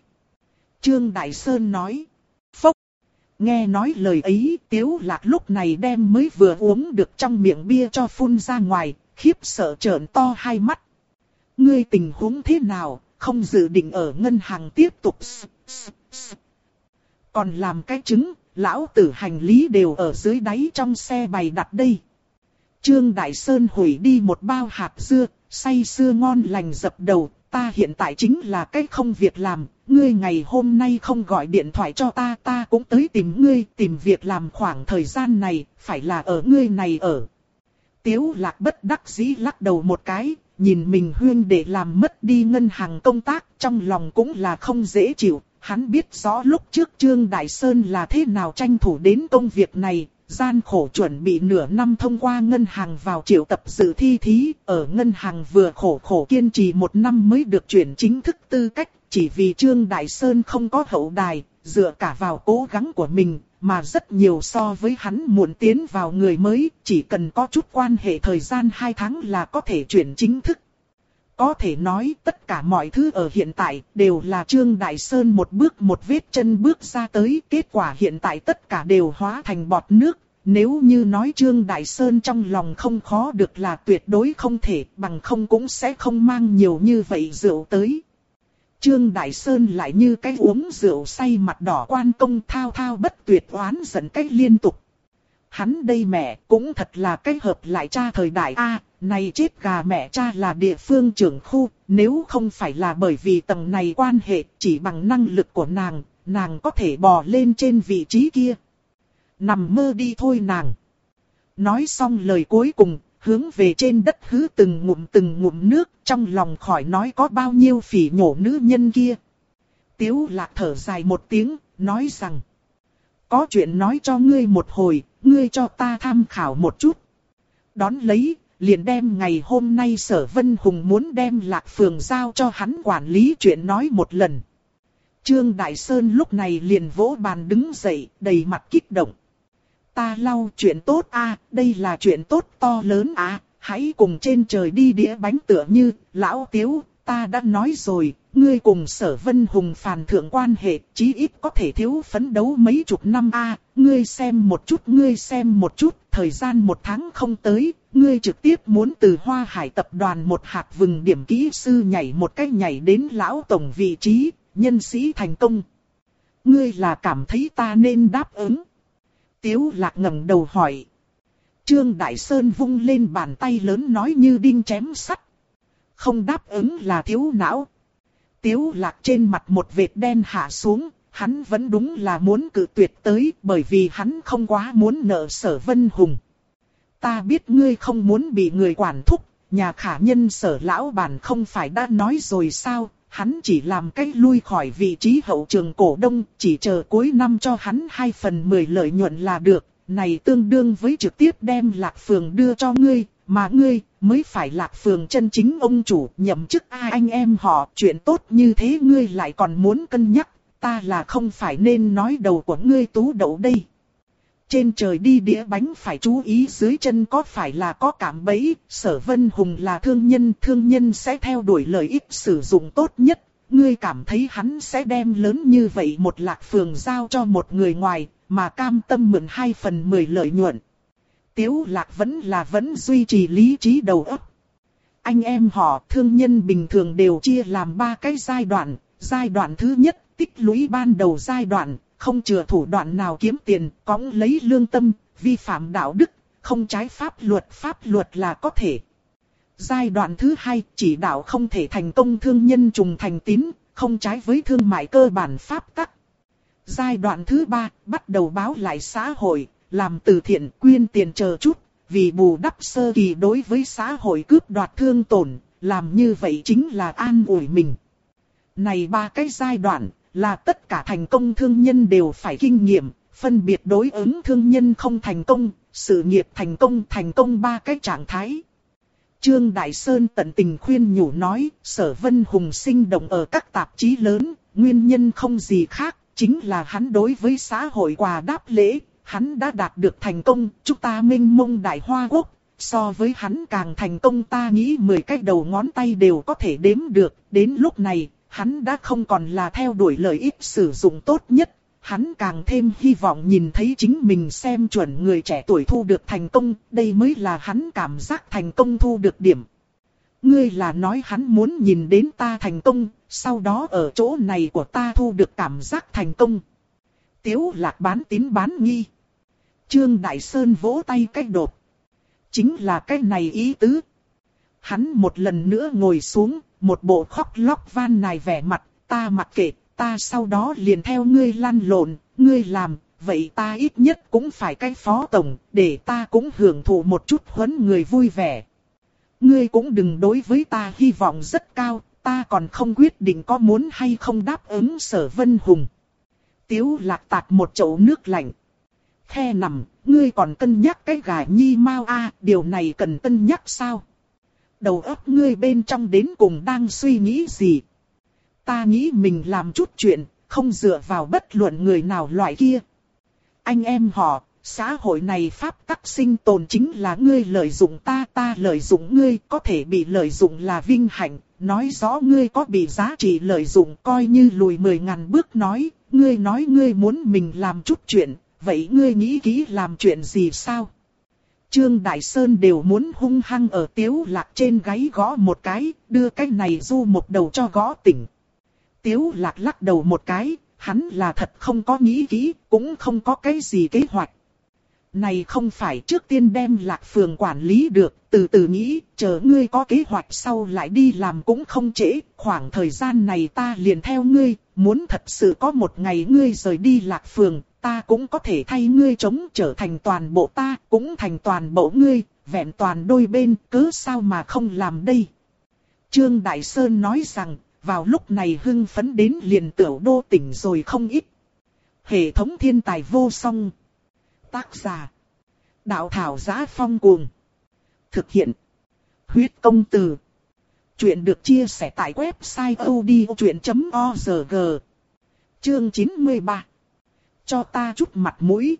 Trương Đại Sơn nói. Phốc. Nghe nói lời ấy, Tiếu Lạc lúc này đem mới vừa uống được trong miệng bia cho phun ra ngoài, khiếp sợ trợn to hai mắt. Ngươi tình huống thế nào, không dự định ở ngân hàng tiếp tục. Còn làm cái chứng, lão tử hành lý đều ở dưới đáy trong xe bày đặt đây. Trương Đại Sơn hủy đi một bao hạt dưa, say sưa ngon lành dập đầu, ta hiện tại chính là cái không việc làm, ngươi ngày hôm nay không gọi điện thoại cho ta, ta cũng tới tìm ngươi, tìm việc làm khoảng thời gian này, phải là ở ngươi này ở. Tiếu lạc bất đắc dĩ lắc đầu một cái, nhìn mình huyên để làm mất đi ngân hàng công tác, trong lòng cũng là không dễ chịu. Hắn biết rõ lúc trước Trương Đại Sơn là thế nào tranh thủ đến công việc này, gian khổ chuẩn bị nửa năm thông qua ngân hàng vào triệu tập dự thi thí, ở ngân hàng vừa khổ khổ kiên trì một năm mới được chuyển chính thức tư cách, chỉ vì Trương Đại Sơn không có hậu đài, dựa cả vào cố gắng của mình, mà rất nhiều so với hắn muộn tiến vào người mới, chỉ cần có chút quan hệ thời gian 2 tháng là có thể chuyển chính thức. Có thể nói tất cả mọi thứ ở hiện tại đều là Trương Đại Sơn một bước một vết chân bước ra tới. Kết quả hiện tại tất cả đều hóa thành bọt nước. Nếu như nói Trương Đại Sơn trong lòng không khó được là tuyệt đối không thể bằng không cũng sẽ không mang nhiều như vậy rượu tới. Trương Đại Sơn lại như cái uống rượu say mặt đỏ quan công thao thao bất tuyệt oán giận cách liên tục. Hắn đây mẹ cũng thật là cái hợp lại cha thời đại A, này chết gà mẹ cha là địa phương trưởng khu, nếu không phải là bởi vì tầng này quan hệ chỉ bằng năng lực của nàng, nàng có thể bò lên trên vị trí kia. Nằm mơ đi thôi nàng. Nói xong lời cuối cùng, hướng về trên đất hứ từng ngụm từng ngụm nước, trong lòng khỏi nói có bao nhiêu phỉ nhổ nữ nhân kia. Tiếu lạc thở dài một tiếng, nói rằng. Có chuyện nói cho ngươi một hồi, ngươi cho ta tham khảo một chút. Đón lấy, liền đem ngày hôm nay sở Vân Hùng muốn đem lạc phường giao cho hắn quản lý chuyện nói một lần. Trương Đại Sơn lúc này liền vỗ bàn đứng dậy, đầy mặt kích động. Ta lau chuyện tốt a, đây là chuyện tốt to lớn a, hãy cùng trên trời đi đĩa bánh tựa như, lão tiếu, ta đã nói rồi, ngươi cùng sở vân hùng phàn thượng quan hệ, chí ít có thể thiếu phấn đấu mấy chục năm a ngươi xem một chút, ngươi xem một chút, thời gian một tháng không tới, ngươi trực tiếp muốn từ hoa hải tập đoàn một hạt vừng điểm kỹ sư nhảy một cách nhảy đến lão tổng vị trí, nhân sĩ thành công. Ngươi là cảm thấy ta nên đáp ứng. Tiếu lạc ngẩng đầu hỏi. Trương Đại Sơn vung lên bàn tay lớn nói như đinh chém sắt. Không đáp ứng là thiếu não. Tiếu lạc trên mặt một vệt đen hạ xuống, hắn vẫn đúng là muốn cự tuyệt tới bởi vì hắn không quá muốn nợ sở vân hùng. Ta biết ngươi không muốn bị người quản thúc, nhà khả nhân sở lão bản không phải đã nói rồi sao, hắn chỉ làm cách lui khỏi vị trí hậu trường cổ đông, chỉ chờ cuối năm cho hắn 2 phần 10 lợi nhuận là được, này tương đương với trực tiếp đem lạc phường đưa cho ngươi, mà ngươi mới phải lạc phường chân chính ông chủ nhậm chức ai anh em họ, chuyện tốt như thế ngươi lại còn muốn cân nhắc, ta là không phải nên nói đầu của ngươi tú đậu đây. Trên trời đi đĩa bánh phải chú ý dưới chân có phải là có cảm bẫy, sở vân hùng là thương nhân, thương nhân sẽ theo đuổi lợi ích sử dụng tốt nhất. Ngươi cảm thấy hắn sẽ đem lớn như vậy một lạc phường giao cho một người ngoài, mà cam tâm mượn hai phần mười lợi nhuận. Tiếu lạc vẫn là vẫn duy trì lý trí đầu óc. Anh em họ thương nhân bình thường đều chia làm ba cái giai đoạn. Giai đoạn thứ nhất, tích lũy ban đầu giai đoạn, không chừa thủ đoạn nào kiếm tiền, cóng lấy lương tâm, vi phạm đạo đức, không trái pháp luật pháp luật là có thể. Giai đoạn thứ hai, chỉ đạo không thể thành công thương nhân trùng thành tín, không trái với thương mại cơ bản pháp tắc. Giai đoạn thứ ba, bắt đầu báo lại xã hội, làm từ thiện quyên tiền chờ chút, vì bù đắp sơ kỳ đối với xã hội cướp đoạt thương tổn, làm như vậy chính là an ủi mình. Này ba cái giai đoạn, là tất cả thành công thương nhân đều phải kinh nghiệm, phân biệt đối ứng thương nhân không thành công, sự nghiệp thành công thành công ba cái trạng thái. Trương Đại Sơn tận tình khuyên nhủ nói, sở vân hùng sinh động ở các tạp chí lớn, nguyên nhân không gì khác, chính là hắn đối với xã hội quà đáp lễ, hắn đã đạt được thành công, chúng ta minh mông đại hoa quốc, so với hắn càng thành công ta nghĩ 10 cái đầu ngón tay đều có thể đếm được, đến lúc này, hắn đã không còn là theo đuổi lợi ích sử dụng tốt nhất, hắn càng thêm hy vọng nhìn thấy chính mình xem chuẩn người trẻ tuổi thu được thành công, đây mới là hắn cảm giác thành công thu được điểm. Ngươi là nói hắn muốn nhìn đến ta thành công, sau đó ở chỗ này của ta thu được cảm giác thành công. Tiếu lạc bán tín bán nghi. Trương Đại Sơn vỗ tay cách đột. Chính là cái này ý tứ. Hắn một lần nữa ngồi xuống, một bộ khóc lóc van nài vẻ mặt, ta mặc kệ, ta sau đó liền theo ngươi lăn lộn, ngươi làm, vậy ta ít nhất cũng phải cái phó tổng, để ta cũng hưởng thụ một chút huấn người vui vẻ. Ngươi cũng đừng đối với ta hy vọng rất cao, ta còn không quyết định có muốn hay không đáp ứng sở vân hùng. Tiếu lạc tạt một chậu nước lạnh. Khe nằm, ngươi còn cân nhắc cái gà nhi mau a điều này cần cân nhắc sao? Đầu óc ngươi bên trong đến cùng đang suy nghĩ gì? Ta nghĩ mình làm chút chuyện, không dựa vào bất luận người nào loại kia. Anh em họ, xã hội này pháp tắc sinh tồn chính là ngươi lợi dụng ta, ta lợi dụng ngươi, có thể bị lợi dụng là vinh hạnh, nói rõ ngươi có bị giá trị lợi dụng coi như lùi mười ngàn bước nói, ngươi nói ngươi muốn mình làm chút chuyện, vậy ngươi nghĩ kỹ làm chuyện gì sao? Trương Đại Sơn đều muốn hung hăng ở tiếu lạc trên gáy gõ một cái, đưa cái này du một đầu cho gõ tỉnh. Tiếu lạc lắc đầu một cái, hắn là thật không có nghĩ kỹ, cũng không có cái gì kế hoạch. Này không phải trước tiên đem lạc phường quản lý được, từ từ nghĩ, chờ ngươi có kế hoạch sau lại đi làm cũng không trễ, khoảng thời gian này ta liền theo ngươi, muốn thật sự có một ngày ngươi rời đi lạc phường, ta cũng có thể thay ngươi chống trở thành toàn bộ ta, cũng thành toàn bộ ngươi, vẹn toàn đôi bên, cứ sao mà không làm đây. Trương Đại Sơn nói rằng, vào lúc này hưng phấn đến liền tiểu đô tỉnh rồi không ít. Hệ thống thiên tài vô song. Tác giả. Đạo thảo giá phong cuồng. Thực hiện. Huyết công từ. Chuyện được chia sẻ tại website odchuyện.org. Chương 93. Cho ta chút mặt mũi.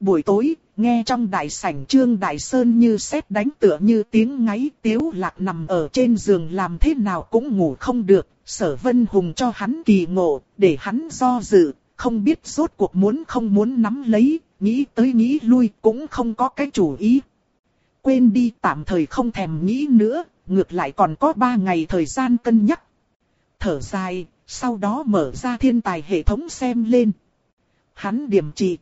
Buổi tối, nghe trong đại sảnh trương đại sơn như sét đánh tựa như tiếng ngáy tiếu lạc nằm ở trên giường làm thế nào cũng ngủ không được, sở vân hùng cho hắn kỳ ngộ, để hắn do dự, không biết rốt cuộc muốn không muốn nắm lấy, nghĩ tới nghĩ lui cũng không có cái chủ ý. Quên đi tạm thời không thèm nghĩ nữa, ngược lại còn có ba ngày thời gian cân nhắc. Thở dài, sau đó mở ra thiên tài hệ thống xem lên. Hắn điểm trị.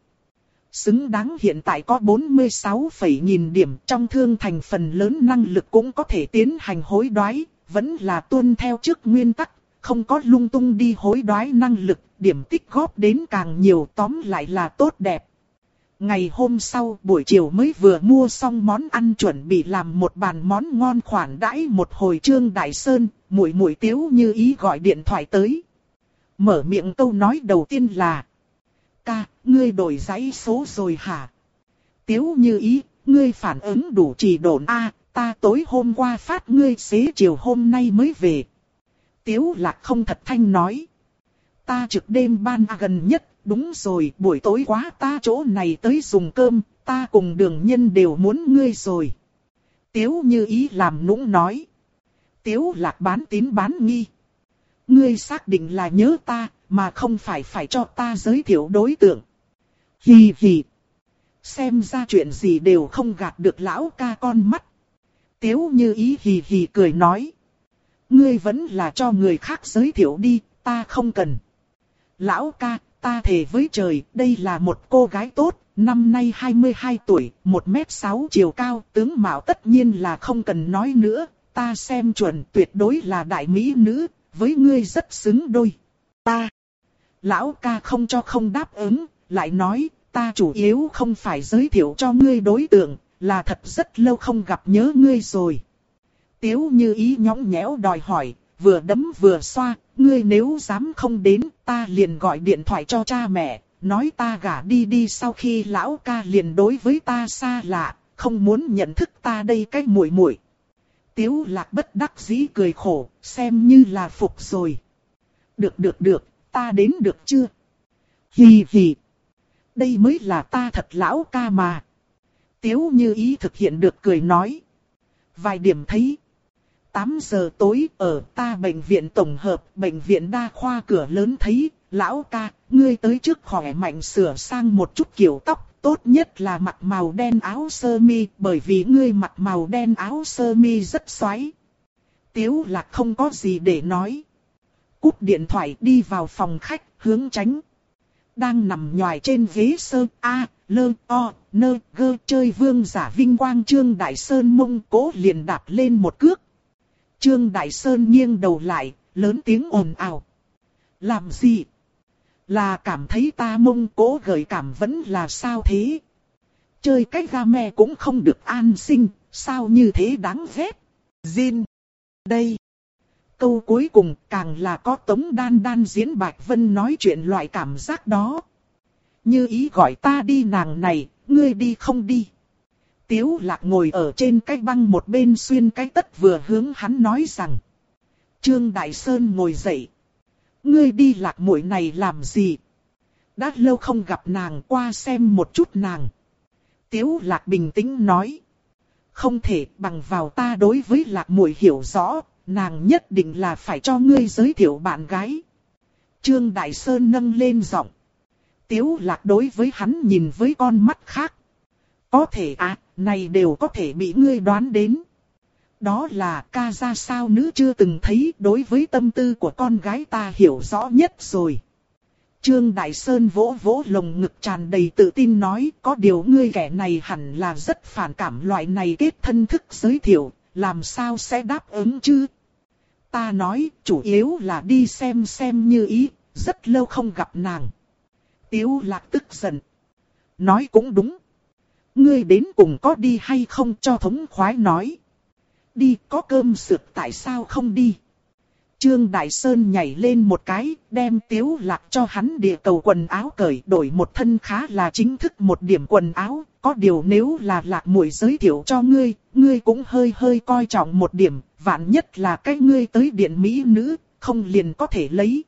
Xứng đáng hiện tại có 46 phẩy nghìn điểm trong thương thành phần lớn năng lực cũng có thể tiến hành hối đoái, vẫn là tuân theo trước nguyên tắc, không có lung tung đi hối đoái năng lực, điểm tích góp đến càng nhiều tóm lại là tốt đẹp. Ngày hôm sau buổi chiều mới vừa mua xong món ăn chuẩn bị làm một bàn món ngon khoản đãi một hồi trương đại sơn, muội muội tiếu như ý gọi điện thoại tới. Mở miệng câu nói đầu tiên là Ca, ngươi đổi giấy số rồi hả? Tiếu như ý, ngươi phản ứng đủ trì độn a ta tối hôm qua phát ngươi xế chiều hôm nay mới về. Tiếu lạc không thật thanh nói. Ta trực đêm ban gần nhất, đúng rồi, buổi tối quá ta chỗ này tới dùng cơm, ta cùng đường nhân đều muốn ngươi rồi. Tiếu như ý làm nũng nói. Tiếu lạc bán tín bán nghi. Ngươi xác định là nhớ ta, mà không phải phải cho ta giới thiệu đối tượng. Hì hì. Xem ra chuyện gì đều không gạt được lão ca con mắt. Tiếu như ý hì hì cười nói. Ngươi vẫn là cho người khác giới thiệu đi, ta không cần. Lão ca, ta thề với trời, đây là một cô gái tốt, năm nay 22 tuổi, 1m6 chiều cao, tướng mạo tất nhiên là không cần nói nữa, ta xem chuẩn tuyệt đối là đại mỹ nữ, với ngươi rất xứng đôi. Ta, lão ca không cho không đáp ứng, lại nói, ta chủ yếu không phải giới thiệu cho ngươi đối tượng, là thật rất lâu không gặp nhớ ngươi rồi. Tiếu như ý nhõng nhẽo đòi hỏi, vừa đấm vừa xoa, ngươi nếu dám không đến, ta liền gọi điện thoại cho cha mẹ, nói ta gả đi đi sau khi lão ca liền đối với ta xa lạ, không muốn nhận thức ta đây cái muội muội. Tiếu lạc bất đắc dĩ cười khổ, xem như là phục rồi. Được được được, ta đến được chưa? Hì hì. Đây mới là ta thật lão ca mà. Tiếu như ý thực hiện được cười nói. Vài điểm thấy. 8 giờ tối ở ta bệnh viện tổng hợp, bệnh viện đa khoa cửa lớn thấy, lão ca, ngươi tới trước khỏe mạnh sửa sang một chút kiểu tóc, tốt nhất là mặc màu đen áo sơ mi, bởi vì ngươi mặc màu đen áo sơ mi rất xoáy. Tiếu là không có gì để nói. Cúp điện thoại đi vào phòng khách, hướng tránh. Đang nằm nhòi trên ghế sơ A, lơ, o, nơ, gơ chơi vương giả vinh quang Trương Đại Sơn mông cố liền đạp lên một cước. Trương Đại Sơn nghiêng đầu lại, lớn tiếng ồn ào. Làm gì? Là cảm thấy ta mông cố gợi cảm vẫn là sao thế? Chơi cách ga me cũng không được an sinh, sao như thế đáng ghét? Jin. Đây. Câu cuối cùng càng là có tống đan đan diễn Bạch Vân nói chuyện loại cảm giác đó. Như ý gọi ta đi nàng này, ngươi đi không đi. Tiếu lạc ngồi ở trên cái băng một bên xuyên cái tất vừa hướng hắn nói rằng. Trương Đại Sơn ngồi dậy. Ngươi đi lạc muội này làm gì? Đã lâu không gặp nàng qua xem một chút nàng. Tiếu lạc bình tĩnh nói. Không thể bằng vào ta đối với lạc muội hiểu rõ, nàng nhất định là phải cho ngươi giới thiệu bạn gái. Trương Đại Sơn nâng lên giọng. Tiếu lạc đối với hắn nhìn với con mắt khác. Có thể à, này đều có thể bị ngươi đoán đến. Đó là ca ra sao nữ chưa từng thấy đối với tâm tư của con gái ta hiểu rõ nhất rồi. Trương Đại Sơn vỗ vỗ lồng ngực tràn đầy tự tin nói có điều ngươi kẻ này hẳn là rất phản cảm loại này kết thân thức giới thiệu, làm sao sẽ đáp ứng chứ? Ta nói chủ yếu là đi xem xem như ý, rất lâu không gặp nàng. Tiếu lạc tức giận. Nói cũng đúng. Ngươi đến cùng có đi hay không cho thống khoái nói. Đi có cơm sượt tại sao không đi. Trương Đại Sơn nhảy lên một cái, đem tiếu lạc cho hắn địa cầu quần áo cởi đổi một thân khá là chính thức một điểm quần áo. Có điều nếu là lạc muội giới thiệu cho ngươi, ngươi cũng hơi hơi coi trọng một điểm, vạn nhất là cái ngươi tới điện mỹ nữ, không liền có thể lấy.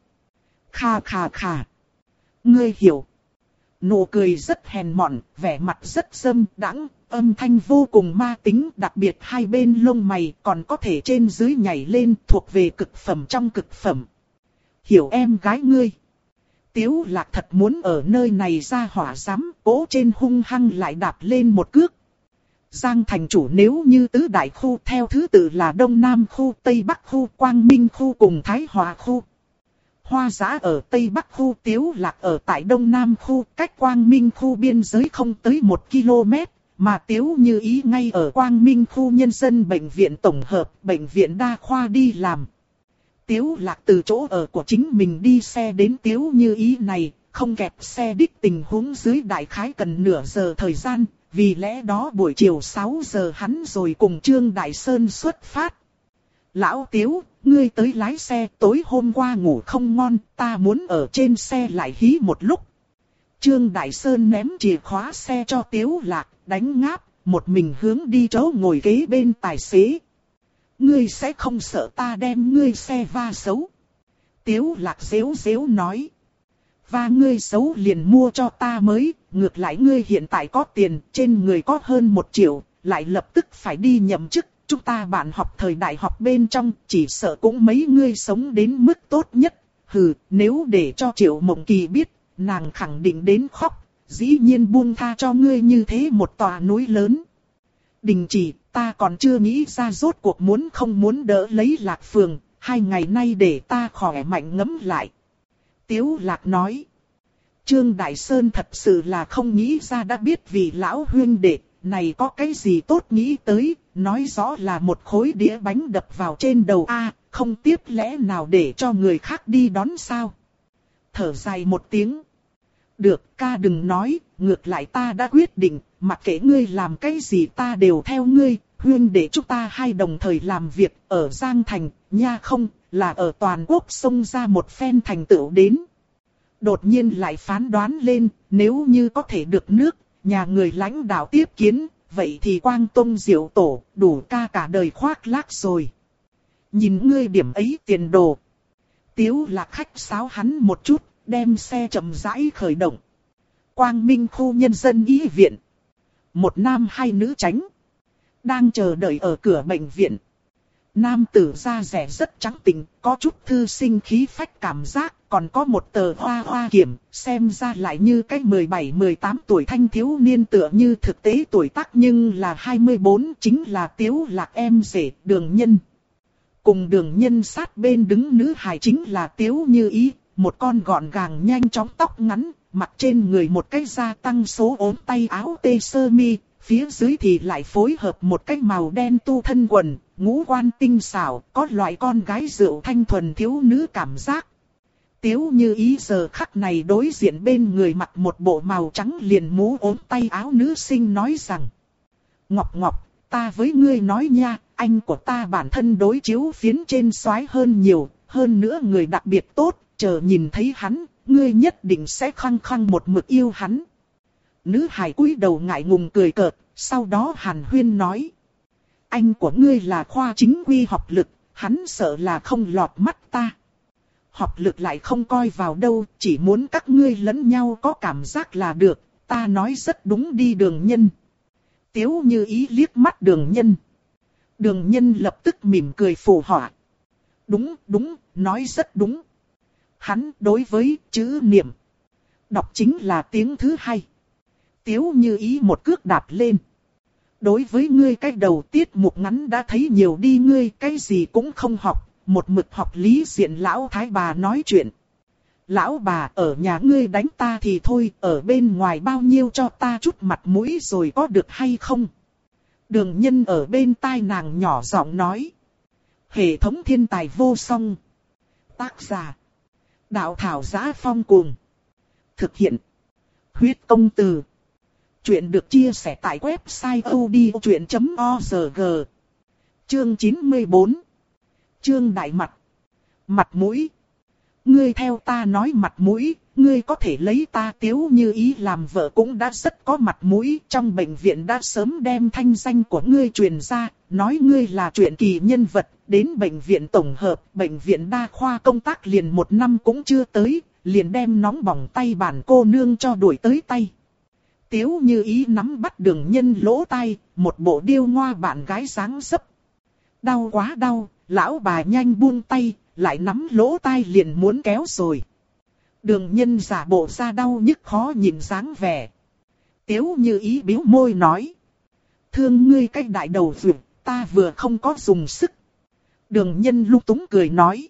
Kha kha kha. Ngươi hiểu. Nụ cười rất hèn mọn, vẻ mặt rất dâm đắng, âm thanh vô cùng ma tính, đặc biệt hai bên lông mày còn có thể trên dưới nhảy lên thuộc về cực phẩm trong cực phẩm. Hiểu em gái ngươi. Tiếu lạc thật muốn ở nơi này ra hỏa giám, cố trên hung hăng lại đạp lên một cước. Giang thành chủ nếu như tứ đại khu theo thứ tự là Đông Nam khu, Tây Bắc khu, Quang Minh khu cùng Thái Hòa khu. Hoa giá ở Tây Bắc khu Tiếu Lạc ở tại Đông Nam khu cách Quang Minh khu biên giới không tới 1 km, mà Tiếu Như Ý ngay ở Quang Minh khu nhân dân bệnh viện tổng hợp, bệnh viện đa khoa đi làm. Tiếu Lạc từ chỗ ở của chính mình đi xe đến Tiếu Như Ý này, không kẹp xe đích tình huống dưới đại khái cần nửa giờ thời gian, vì lẽ đó buổi chiều 6 giờ hắn rồi cùng Trương Đại Sơn xuất phát. Lão Tiếu, ngươi tới lái xe tối hôm qua ngủ không ngon, ta muốn ở trên xe lại hí một lúc. Trương Đại Sơn ném chìa khóa xe cho Tiếu Lạc, đánh ngáp, một mình hướng đi chỗ ngồi kế bên tài xế. Ngươi sẽ không sợ ta đem ngươi xe va xấu. Tiếu Lạc xéo xéo nói. Va ngươi xấu liền mua cho ta mới, ngược lại ngươi hiện tại có tiền, trên người có hơn một triệu, lại lập tức phải đi nhậm chức chúng ta bạn học thời đại học bên trong chỉ sợ cũng mấy ngươi sống đến mức tốt nhất. Hừ, nếu để cho Triệu Mộng Kỳ biết, nàng khẳng định đến khóc, dĩ nhiên buông tha cho ngươi như thế một tòa núi lớn. Đình chỉ, ta còn chưa nghĩ ra rốt cuộc muốn không muốn đỡ lấy lạc phường, hai ngày nay để ta khỏe mạnh ngấm lại. Tiếu lạc nói. Trương Đại Sơn thật sự là không nghĩ ra đã biết vì lão huyên đệ, này có cái gì tốt nghĩ tới, nói rõ là một khối đĩa bánh đập vào trên đầu A, không tiếp lẽ nào để cho người khác đi đón sao. Thở dài một tiếng. Được ca đừng nói, ngược lại ta đã quyết định, mặc kệ ngươi làm cái gì ta đều theo ngươi, huyên để chúng ta hai đồng thời làm việc ở Giang Thành, nha không, là ở toàn quốc xông ra một phen thành tựu đến. Đột nhiên lại phán đoán lên, nếu như có thể được nước, nhà người lãnh đạo tiếp kiến, vậy thì quang tông diệu tổ, đủ ca cả đời khoác lác rồi. Nhìn ngươi điểm ấy tiền đồ. Tiếu là khách sáo hắn một chút, đem xe chậm rãi khởi động. Quang Minh khu nhân dân y viện. Một nam hai nữ tránh. Đang chờ đợi ở cửa bệnh viện. Nam tử da rẻ rất trắng tỉnh, có chút thư sinh khí phách cảm giác, còn có một tờ hoa hoa kiểm, xem ra lại như cái 17-18 tuổi thanh thiếu niên tựa như thực tế tuổi tác nhưng là 24 chính là tiếu lạc em rể, đường nhân. Cùng đường nhân sát bên đứng nữ hài chính là tiếu như ý, một con gọn gàng nhanh chóng tóc ngắn, mặt trên người một cái da tăng số ốm tay áo tê sơ mi, phía dưới thì lại phối hợp một cái màu đen tu thân quần, ngũ quan tinh xảo, có loại con gái rượu thanh thuần thiếu nữ cảm giác. Tiếu như ý giờ khắc này đối diện bên người mặc một bộ màu trắng liền mũ ốm tay áo nữ sinh nói rằng Ngọc Ngọc, ta với ngươi nói nha, anh của ta bản thân đối chiếu phiến trên soái hơn nhiều, hơn nữa người đặc biệt tốt, chờ nhìn thấy hắn, ngươi nhất định sẽ khăng khăng một mực yêu hắn. Nữ hải cúi đầu ngại ngùng cười cợt, sau đó Hàn Huyên nói. Anh của ngươi là khoa chính quy học lực, hắn sợ là không lọt mắt ta. Học lực lại không coi vào đâu, chỉ muốn các ngươi lẫn nhau có cảm giác là được, ta nói rất đúng đi đường nhân. Tiếu như ý liếc mắt đường nhân. Đường nhân lập tức mỉm cười phù họa. Đúng, đúng, nói rất đúng. Hắn đối với chữ niệm. Đọc chính là tiếng thứ hai. Tiếu như ý một cước đạp lên. Đối với ngươi cái đầu tiết mục ngắn đã thấy nhiều đi ngươi cái gì cũng không học. Một mực học lý diện lão thái bà nói chuyện. Lão bà ở nhà ngươi đánh ta thì thôi, ở bên ngoài bao nhiêu cho ta chút mặt mũi rồi có được hay không? Đường nhân ở bên tai nàng nhỏ giọng nói. Hệ thống thiên tài vô song. Tác giả. Đạo thảo giá phong cuồng. Thực hiện. Huyết công từ. Chuyện được chia sẻ tại website odchuyện.org. Chương 94. Chương đại mặt. Mặt mũi. Ngươi theo ta nói mặt mũi, ngươi có thể lấy ta tiếu như ý làm vợ cũng đã rất có mặt mũi. Trong bệnh viện đã sớm đem thanh danh của ngươi truyền ra, nói ngươi là chuyện kỳ nhân vật. Đến bệnh viện tổng hợp, bệnh viện đa khoa công tác liền một năm cũng chưa tới, liền đem nóng bỏng tay bản cô nương cho đuổi tới tay. Tiếu như ý nắm bắt đường nhân lỗ tay, một bộ điêu ngoa bạn gái sáng sấp. Đau quá đau, lão bà nhanh buông tay, lại nắm lỗ tai liền muốn kéo rồi. Đường nhân giả bộ ra đau nhức khó nhìn dáng vẻ. Tiếu như ý biếu môi nói. Thương ngươi cách đại đầu vượt, ta vừa không có dùng sức. Đường nhân lúc túng cười nói.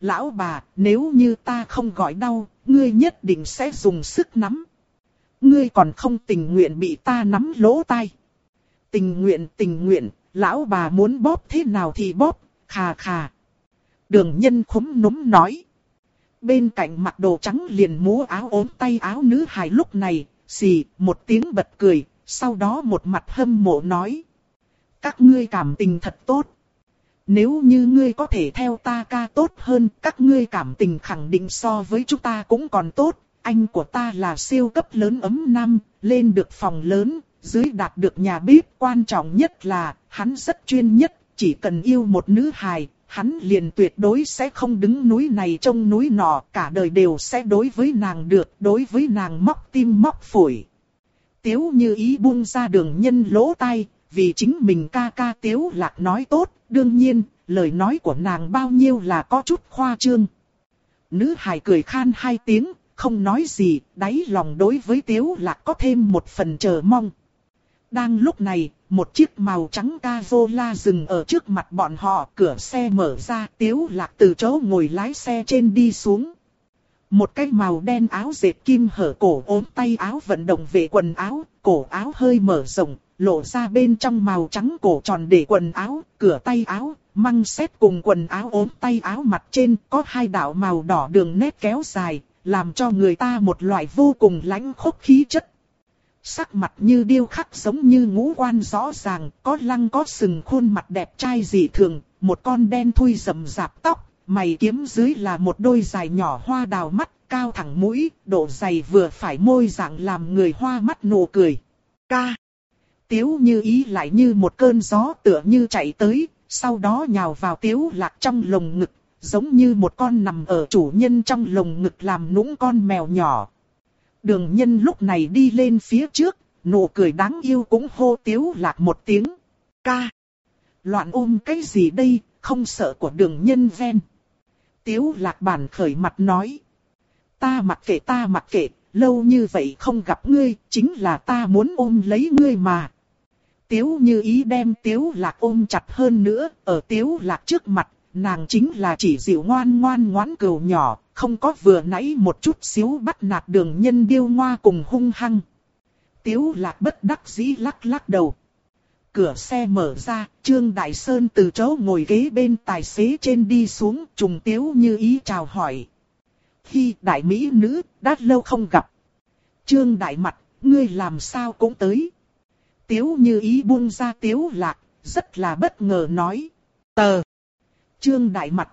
Lão bà, nếu như ta không gọi đau, ngươi nhất định sẽ dùng sức nắm. Ngươi còn không tình nguyện bị ta nắm lỗ tai. Tình nguyện tình nguyện, lão bà muốn bóp thế nào thì bóp, khà khà. Đường nhân khúm núm nói. Bên cạnh mặc đồ trắng liền múa áo ốm tay áo nữ hài lúc này, xì, một tiếng bật cười, sau đó một mặt hâm mộ nói. Các ngươi cảm tình thật tốt. Nếu như ngươi có thể theo ta ca tốt hơn, các ngươi cảm tình khẳng định so với chúng ta cũng còn tốt. Anh của ta là siêu cấp lớn ấm năm lên được phòng lớn, dưới đạt được nhà bếp. Quan trọng nhất là, hắn rất chuyên nhất, chỉ cần yêu một nữ hài, hắn liền tuyệt đối sẽ không đứng núi này trông núi nọ, cả đời đều sẽ đối với nàng được, đối với nàng móc tim móc phổi. Tiếu như ý buông ra đường nhân lỗ tai, vì chính mình ca ca tiếu lạc nói tốt, đương nhiên, lời nói của nàng bao nhiêu là có chút khoa trương. Nữ hài cười khan hai tiếng, không nói gì, đáy lòng đối với tiếu lạc có thêm một phần chờ mong. Đang lúc này, một chiếc màu trắng Carola dừng ở trước mặt bọn họ, cửa xe mở ra, tiếu lạc từ chỗ ngồi lái xe trên đi xuống. Một cái màu đen áo dệt kim hở cổ ốm tay áo vận động về quần áo, cổ áo hơi mở rộng, lộ ra bên trong màu trắng cổ tròn để quần áo, cửa tay áo, măng xét cùng quần áo ốm tay áo mặt trên có hai đạo màu đỏ đường nét kéo dài, làm cho người ta một loại vô cùng lãnh khốc khí chất. Sắc mặt như điêu khắc giống như ngũ quan rõ ràng, có lăng có sừng khuôn mặt đẹp trai dị thường, một con đen thui rậm rạp tóc, mày kiếm dưới là một đôi dài nhỏ hoa đào mắt, cao thẳng mũi, độ dày vừa phải môi dạng làm người hoa mắt nụ cười. Ca. Tiếu như ý lại như một cơn gió tựa như chạy tới, sau đó nhào vào tiếu lạc trong lồng ngực, giống như một con nằm ở chủ nhân trong lồng ngực làm nũng con mèo nhỏ. Đường nhân lúc này đi lên phía trước, nụ cười đáng yêu cũng hô tiếu lạc một tiếng. Ca! Loạn ôm cái gì đây, không sợ của đường nhân ven. Tiếu lạc bản khởi mặt nói. Ta mặc kệ ta mặc kệ, lâu như vậy không gặp ngươi, chính là ta muốn ôm lấy ngươi mà. Tiếu như ý đem tiếu lạc ôm chặt hơn nữa, ở tiếu lạc trước mặt, nàng chính là chỉ dịu ngoan ngoan ngoãn cừu nhỏ, không có vừa nãy một chút xíu bắt nạt đường nhân điêu ngoa cùng hung hăng. Tiếu lạc bất đắc dĩ lắc lắc đầu. Cửa xe mở ra, Trương Đại Sơn từ chỗ ngồi ghế bên tài xế trên đi xuống, trùng tiếu như ý chào hỏi. Khi đại mỹ nữ, đã lâu không gặp. Trương Đại Mặt, ngươi làm sao cũng tới. Tiếu như ý buông ra tiếu lạc, rất là bất ngờ nói. Tờ. Trương Đại Mặt.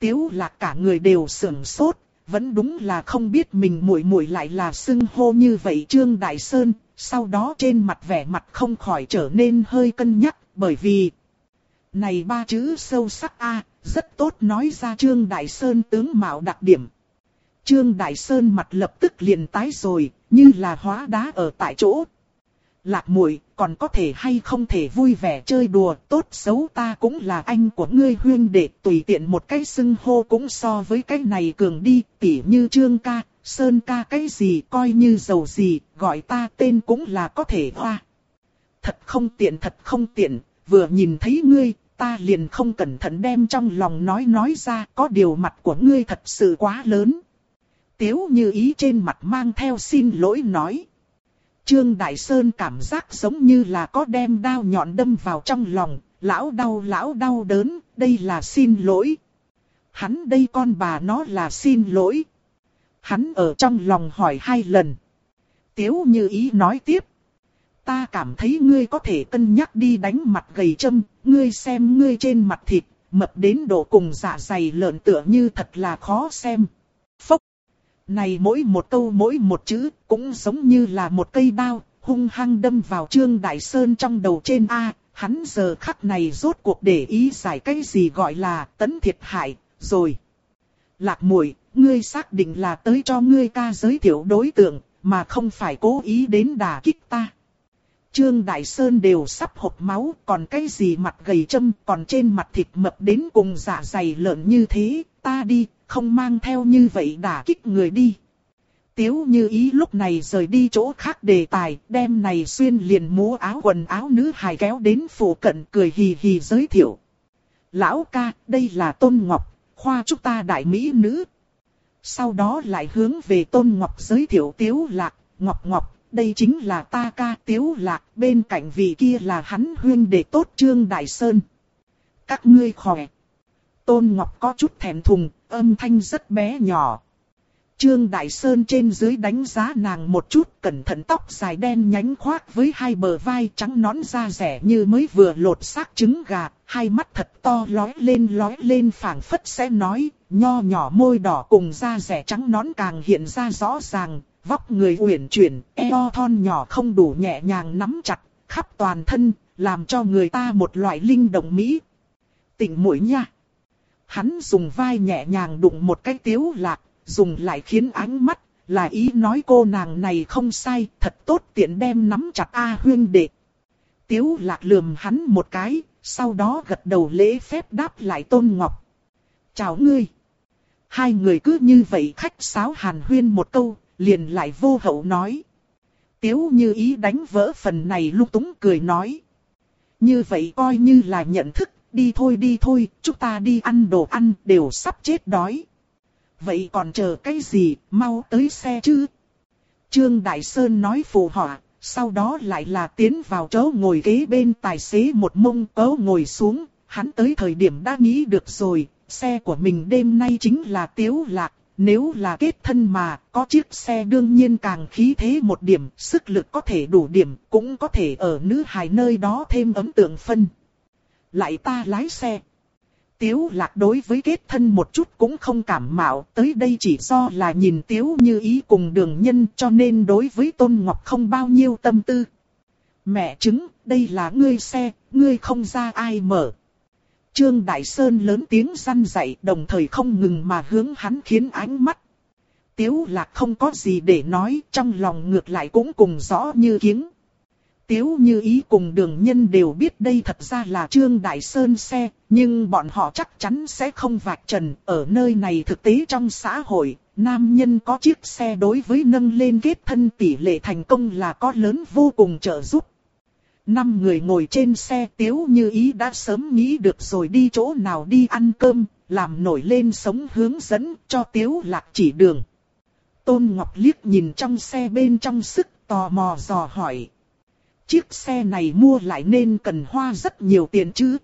Tiếu lạc cả người đều sưởng sốt, vẫn đúng là không biết mình muội muội lại là xưng hô như vậy Trương Đại Sơn, sau đó trên mặt vẻ mặt không khỏi trở nên hơi cân nhắc, bởi vì này ba chữ sâu sắc a, rất tốt nói ra Trương Đại Sơn tướng mạo đặc điểm. Trương Đại Sơn mặt lập tức liền tái rồi, như là hóa đá ở tại chỗ. Lạc muội còn có thể hay không thể vui vẻ chơi đùa, tốt xấu ta cũng là anh của ngươi huyên đệ, tùy tiện một cái xưng hô cũng so với cái này cường đi, tỉ như Trương ca, Sơn ca cái gì coi như giàu gì, gọi ta tên cũng là có thể hoa. Thật không tiện thật không tiện, vừa nhìn thấy ngươi, ta liền không cẩn thận đem trong lòng nói nói ra, có điều mặt của ngươi thật sự quá lớn. Tiếu như ý trên mặt mang theo xin lỗi nói. Trương Đại Sơn cảm giác giống như là có đem đao nhọn đâm vào trong lòng, lão đau lão đau đớn, đây là xin lỗi. Hắn đây con bà nó là xin lỗi. Hắn ở trong lòng hỏi hai lần. Tiếu như ý nói tiếp. Ta cảm thấy ngươi có thể cân nhắc đi đánh mặt gầy châm, ngươi xem ngươi trên mặt thịt, mập đến độ cùng dạ dày lợn tựa như thật là khó xem. Phốc. Này mỗi một câu mỗi một chữ cũng giống như là một cây đao, hung hăng đâm vào Trương Đại Sơn trong đầu trên A. Hắn giờ khắc này rốt cuộc để ý giải cái gì gọi là tấn thiệt hại, rồi. Lạc muội ngươi xác định là tới cho ngươi ca giới thiệu đối tượng, mà không phải cố ý đến đả kích ta. Trương Đại Sơn đều sắp hộp máu, còn cái gì mặt gầy châm, còn trên mặt thịt mập đến cùng dạ dày lợn như thế, ta đi, không mang theo như vậy đả kích người đi. Tiếu như ý lúc này rời đi chỗ khác đề tài, đem này xuyên liền múa áo quần áo nữ hài kéo đến phủ cận cười hì hì giới thiệu. Lão ca, đây là Tôn Ngọc, khoa chúng ta đại mỹ nữ. Sau đó lại hướng về Tôn Ngọc giới thiệu Tiếu Lạc, Ngọc Ngọc, đây chính là ta ca Tiếu Lạc, bên cạnh vị kia là hắn huyên đệ tốt Trương Đại Sơn. Các ngươi khỏe. Tôn Ngọc có chút thèm thùng, âm thanh rất bé nhỏ. Trương Đại Sơn trên dưới đánh giá nàng một chút, cẩn thận tóc dài đen nhánh khoác với hai bờ vai trắng nón da rẻ như mới vừa lột xác trứng gà, hai mắt thật to lói lên lói lên phảng phất sẽ nói, nho nhỏ môi đỏ cùng da rẻ trắng nón càng hiện ra rõ ràng, vóc người uyển chuyển, eo thon nhỏ không đủ nhẹ nhàng nắm chặt, khắp toàn thân, làm cho người ta một loại linh động mỹ. Tỉnh mũi nha. Hắn dùng vai nhẹ nhàng đụng một cái tiếu lạc, dùng lại khiến ánh mắt, là ý nói cô nàng này không sai, thật tốt tiện đem nắm chặt A huyên đệ. Tiếu lạc lườm hắn một cái, sau đó gật đầu lễ phép đáp lại Tôn Ngọc. Chào ngươi. Hai người cứ như vậy khách sáo hàn huyên một câu, liền lại vô hậu nói. Tiếu như ý đánh vỡ phần này lúc túng cười nói. Như vậy coi như là nhận thức, đi thôi đi thôi, chúng ta đi ăn đồ ăn, đều sắp chết đói. Vậy còn chờ cái gì, mau tới xe chứ? Trương Đại Sơn nói phù họa, sau đó lại là tiến vào chỗ ngồi ghế bên tài xế một mông cớ ngồi xuống, hắn tới thời điểm đã nghĩ được rồi, xe của mình đêm nay chính là tiếu lạc, nếu là kết thân mà, có chiếc xe đương nhiên càng khí thế một điểm, sức lực có thể đủ điểm, cũng có thể ở nữ hài nơi đó thêm ấm tượng phân. Lại ta lái xe. Tiếu lạc đối với kết thân một chút cũng không cảm mạo, tới đây chỉ do là nhìn tiếu như ý cùng đường nhân cho nên đối với Tôn Ngọc không bao nhiêu tâm tư. mẹ chứng, đây là ngươi xe, ngươi không ra ai mở. Trương Đại Sơn lớn tiếng răn dạy đồng thời không ngừng mà hướng hắn khiến ánh mắt. Tiếu lạc không có gì để nói, trong lòng ngược lại cũng cùng rõ như kiếng. Tiếu như ý cùng đường nhân đều biết đây thật ra là Trương Đại Sơn xe, nhưng bọn họ chắc chắn sẽ không vạch trần. Ở nơi này thực tế trong xã hội, nam nhân có chiếc xe đối với nâng lên kết thân tỷ lệ thành công là có lớn vô cùng trợ giúp. Năm người ngồi trên xe tiếu như ý đã sớm nghĩ được rồi đi chỗ nào đi ăn cơm, làm nổi lên sống hướng dẫn cho tiếu lạc chỉ đường. Tôn Ngọc liếc nhìn trong xe bên trong sức tò mò dò hỏi. Chiếc xe này mua lại nên cần hoa rất nhiều tiền chứ.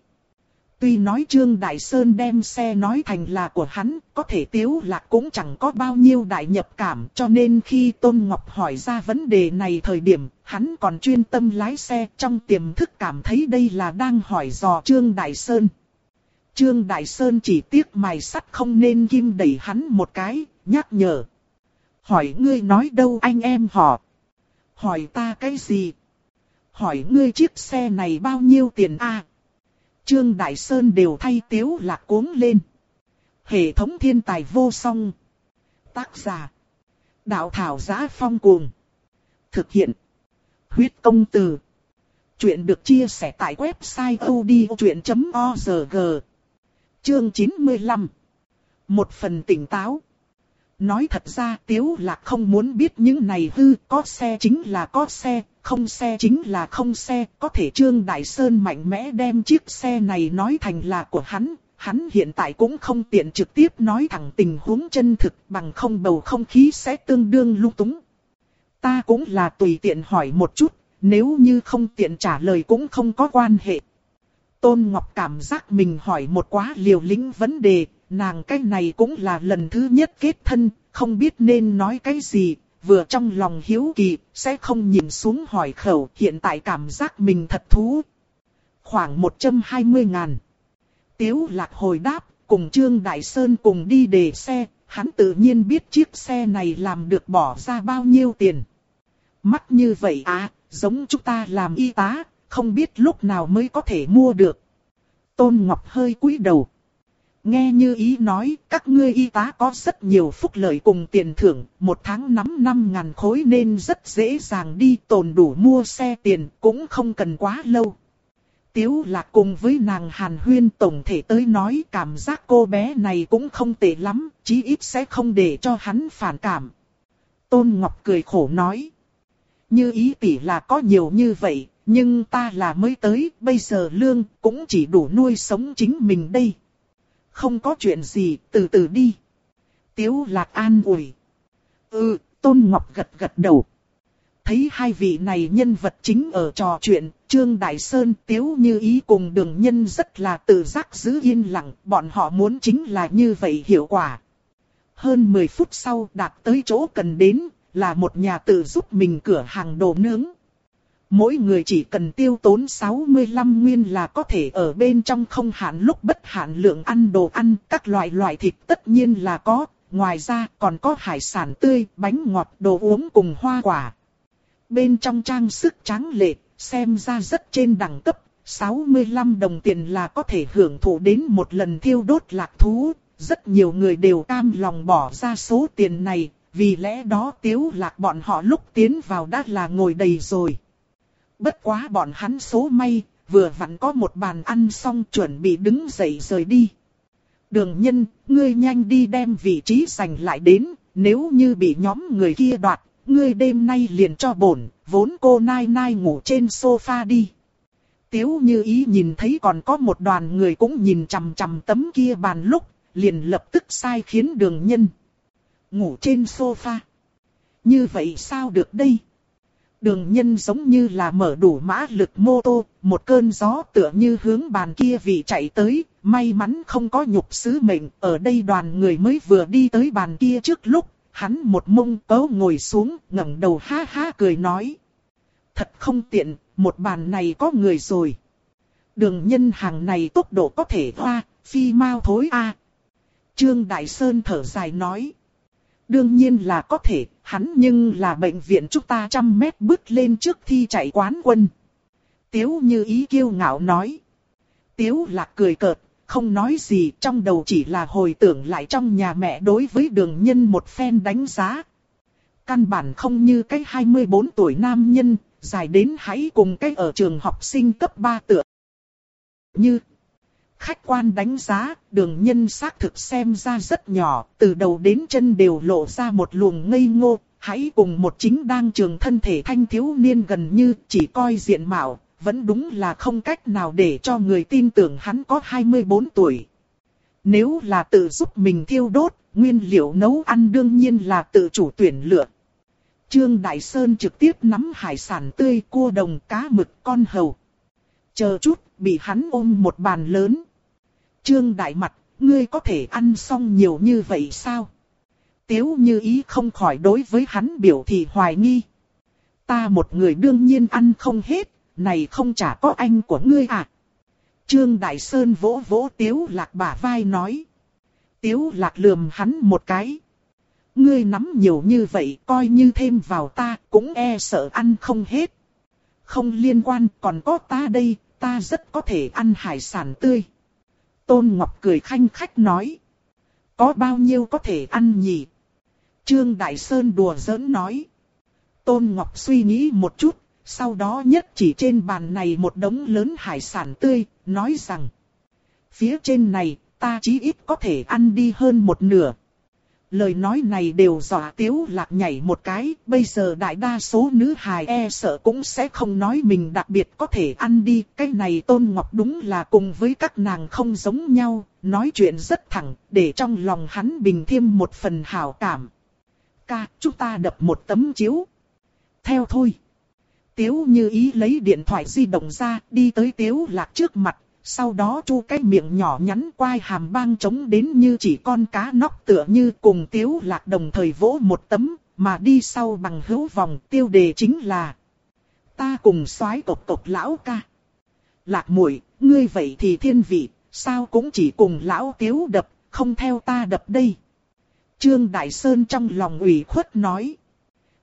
Tuy nói Trương Đại Sơn đem xe nói thành là của hắn, có thể Tiếu Lạc cũng chẳng có bao nhiêu đại nhập cảm cho nên khi Tôn Ngọc hỏi ra vấn đề này thời điểm, hắn còn chuyên tâm lái xe trong tiềm thức cảm thấy đây là đang hỏi dò Trương Đại Sơn. Trương Đại Sơn chỉ tiếc mài sắt không nên kim đẩy hắn một cái, nhắc nhở. Hỏi ngươi nói đâu anh em họ? Hỏi ta cái gì? Hỏi ngươi chiếc xe này bao nhiêu tiền a? Trương Đại Sơn đều thay tiếu lạc cuống lên. Hệ thống thiên tài vô song. Tác giả. Đạo thảo giá phong cuồng. Thực hiện. Huyết công từ. Chuyện được chia sẻ tại website odchuyện.org. Chương 95. Một phần tỉnh táo. Nói thật ra Tiếu Lạc không muốn biết những này hư, có xe chính là có xe, không xe chính là không xe, có thể Trương Đại Sơn mạnh mẽ đem chiếc xe này nói thành là của hắn, hắn hiện tại cũng không tiện trực tiếp nói thẳng tình huống chân thực bằng không bầu không khí sẽ tương đương lung túng. Ta cũng là tùy tiện hỏi một chút, nếu như không tiện trả lời cũng không có quan hệ. Tôn Ngọc cảm giác mình hỏi một quá liều lĩnh vấn đề, nàng cái này cũng là lần thứ nhất kết thân, không biết nên nói cái gì, vừa trong lòng hiếu kỳ, sẽ không nhìn xuống hỏi khẩu, hiện tại cảm giác mình thật thú. Khoảng 120 ngàn. Tiếu lạc hồi đáp, cùng Trương Đại Sơn cùng đi đề xe, hắn tự nhiên biết chiếc xe này làm được bỏ ra bao nhiêu tiền. Mắc như vậy à, giống chúng ta làm y tá, không biết lúc nào mới có thể mua được. Tôn Ngọc hơi cúi đầu. Nghe như ý nói, các ngươi y tá có rất nhiều phúc lợi cùng tiền thưởng, một tháng nắm 5 ngàn khối nên rất dễ dàng đi tồn đủ mua xe tiền, cũng không cần quá lâu. Tiếu là cùng với nàng Hàn Huyên tổng thể tới nói cảm giác cô bé này cũng không tệ lắm, chí ít sẽ không để cho hắn phản cảm. Tôn Ngọc cười khổ nói. Như ý tỷ là có nhiều như vậy, nhưng ta là mới tới, bây giờ lương cũng chỉ đủ nuôi sống chính mình đây không có chuyện gì, từ từ đi. Tiếu lạc an ủi. Ừ, Tôn Ngọc gật gật đầu. Thấy hai vị này nhân vật chính ở trò chuyện, Trương Đại Sơn Tiếu Như Ý cùng đường nhân rất là tự giác giữ yên lặng, bọn họ muốn chính là như vậy hiệu quả. Hơn 10 phút sau đạt tới chỗ cần đến, là một nhà tự giúp mình cửa hàng đồ nướng. Mỗi người chỉ cần tiêu tốn 65 nguyên là có thể ở bên trong không hạn lúc bất hạn lượng ăn đồ ăn, các loại loại thịt tất nhiên là có, ngoài ra còn có hải sản tươi, bánh ngọt, đồ uống cùng hoa quả. Bên trong trang sức trắng lệ, xem ra rất trên đẳng cấp, 65 đồng tiền là có thể hưởng thụ đến một lần thiêu đốt lạc thú. Rất nhiều người đều cam lòng bỏ ra số tiền này, vì lẽ đó tiếu lạc bọn họ lúc tiến vào đã là ngồi đầy rồi. Bất quá bọn hắn số may, vừa vặn có một bàn ăn xong chuẩn bị đứng dậy rời đi. Đường nhân, ngươi nhanh đi đem vị trí giành lại đến, nếu như bị nhóm người kia đoạt, ngươi đêm nay liền cho bổn, vốn cô nai nai ngủ trên sofa đi. Tiếu như ý nhìn thấy còn có một đoàn người cũng nhìn chằm chằm tấm kia bàn lúc, liền lập tức sai khiến đường nhân. Ngủ trên sofa. Như vậy sao được đây? Đường nhân giống như là mở đủ mã lực mô tô, một cơn gió tựa như hướng bàn kia vị chạy tới, may mắn không có nhục sứ mệnh, ở đây đoàn người mới vừa đi tới bàn kia trước lúc, hắn một mông cấu ngồi xuống, ngẩng đầu ha ha cười nói. Thật không tiện, một bàn này có người rồi. Đường nhân hàng này tốc độ có thể hoa, phi mau thối a. Trương Đại Sơn thở dài nói. Đương nhiên là có thể, hắn nhưng là bệnh viện chúng ta trăm mét bước lên trước thi chạy quán quân. Tiếu như ý kiêu ngạo nói. Tiếu lạc cười cợt, không nói gì trong đầu chỉ là hồi tưởng lại trong nhà mẹ đối với đường nhân một phen đánh giá. Căn bản không như cái 24 tuổi nam nhân, dài đến hãy cùng cái ở trường học sinh cấp 3 tựa. Như khách quan đánh giá, đường nhân xác thực xem ra rất nhỏ, từ đầu đến chân đều lộ ra một luồng ngây ngô, hãy cùng một chính đang trường thân thể thanh thiếu niên gần như chỉ coi diện mạo, vẫn đúng là không cách nào để cho người tin tưởng hắn có 24 tuổi. Nếu là tự giúp mình thiêu đốt, nguyên liệu nấu ăn đương nhiên là tự chủ tuyển lựa. Trương Đại Sơn trực tiếp nắm hải sản tươi cua đồng cá mực con hầu. Chờ chút, bị hắn ôm một bàn lớn. Trương Đại Mặt, ngươi có thể ăn xong nhiều như vậy sao? Tiếu như ý không khỏi đối với hắn biểu thị hoài nghi. Ta một người đương nhiên ăn không hết, này không chả có anh của ngươi à? Trương Đại Sơn vỗ vỗ Tiếu Lạc bả vai nói. Tiếu Lạc lườm hắn một cái. Ngươi nắm nhiều như vậy coi như thêm vào ta cũng e sợ ăn không hết. Không liên quan còn có ta đây, ta rất có thể ăn hải sản tươi. Tôn Ngọc cười khanh khách nói. Có bao nhiêu có thể ăn nhỉ? Trương Đại Sơn đùa giỡn nói. Tôn Ngọc suy nghĩ một chút, sau đó nhất chỉ trên bàn này một đống lớn hải sản tươi, nói rằng. Phía trên này, ta chí ít có thể ăn đi hơn một nửa. Lời nói này đều dọa tiếu lạc nhảy một cái, bây giờ đại đa số nữ hài e sợ cũng sẽ không nói mình đặc biệt có thể ăn đi. Cái này Tôn Ngọc đúng là cùng với các nàng không giống nhau, nói chuyện rất thẳng, để trong lòng hắn bình thêm một phần hảo cảm. Ca, chúng ta đập một tấm chiếu. Theo thôi. Tiếu như ý lấy điện thoại di động ra, đi tới tiếu lạc trước mặt, sau đó chu cái miệng nhỏ nhắn quai hàm bang trống đến như chỉ con cá nóc tựa như cùng tiếu lạc đồng thời vỗ một tấm, mà đi sau bằng hữu vòng tiêu đề chính là Ta cùng soái tộc tộc lão ca. Lạc muội ngươi vậy thì thiên vị, sao cũng chỉ cùng lão tiếu đập, không theo ta đập đây. Trương Đại Sơn trong lòng ủy khuất nói.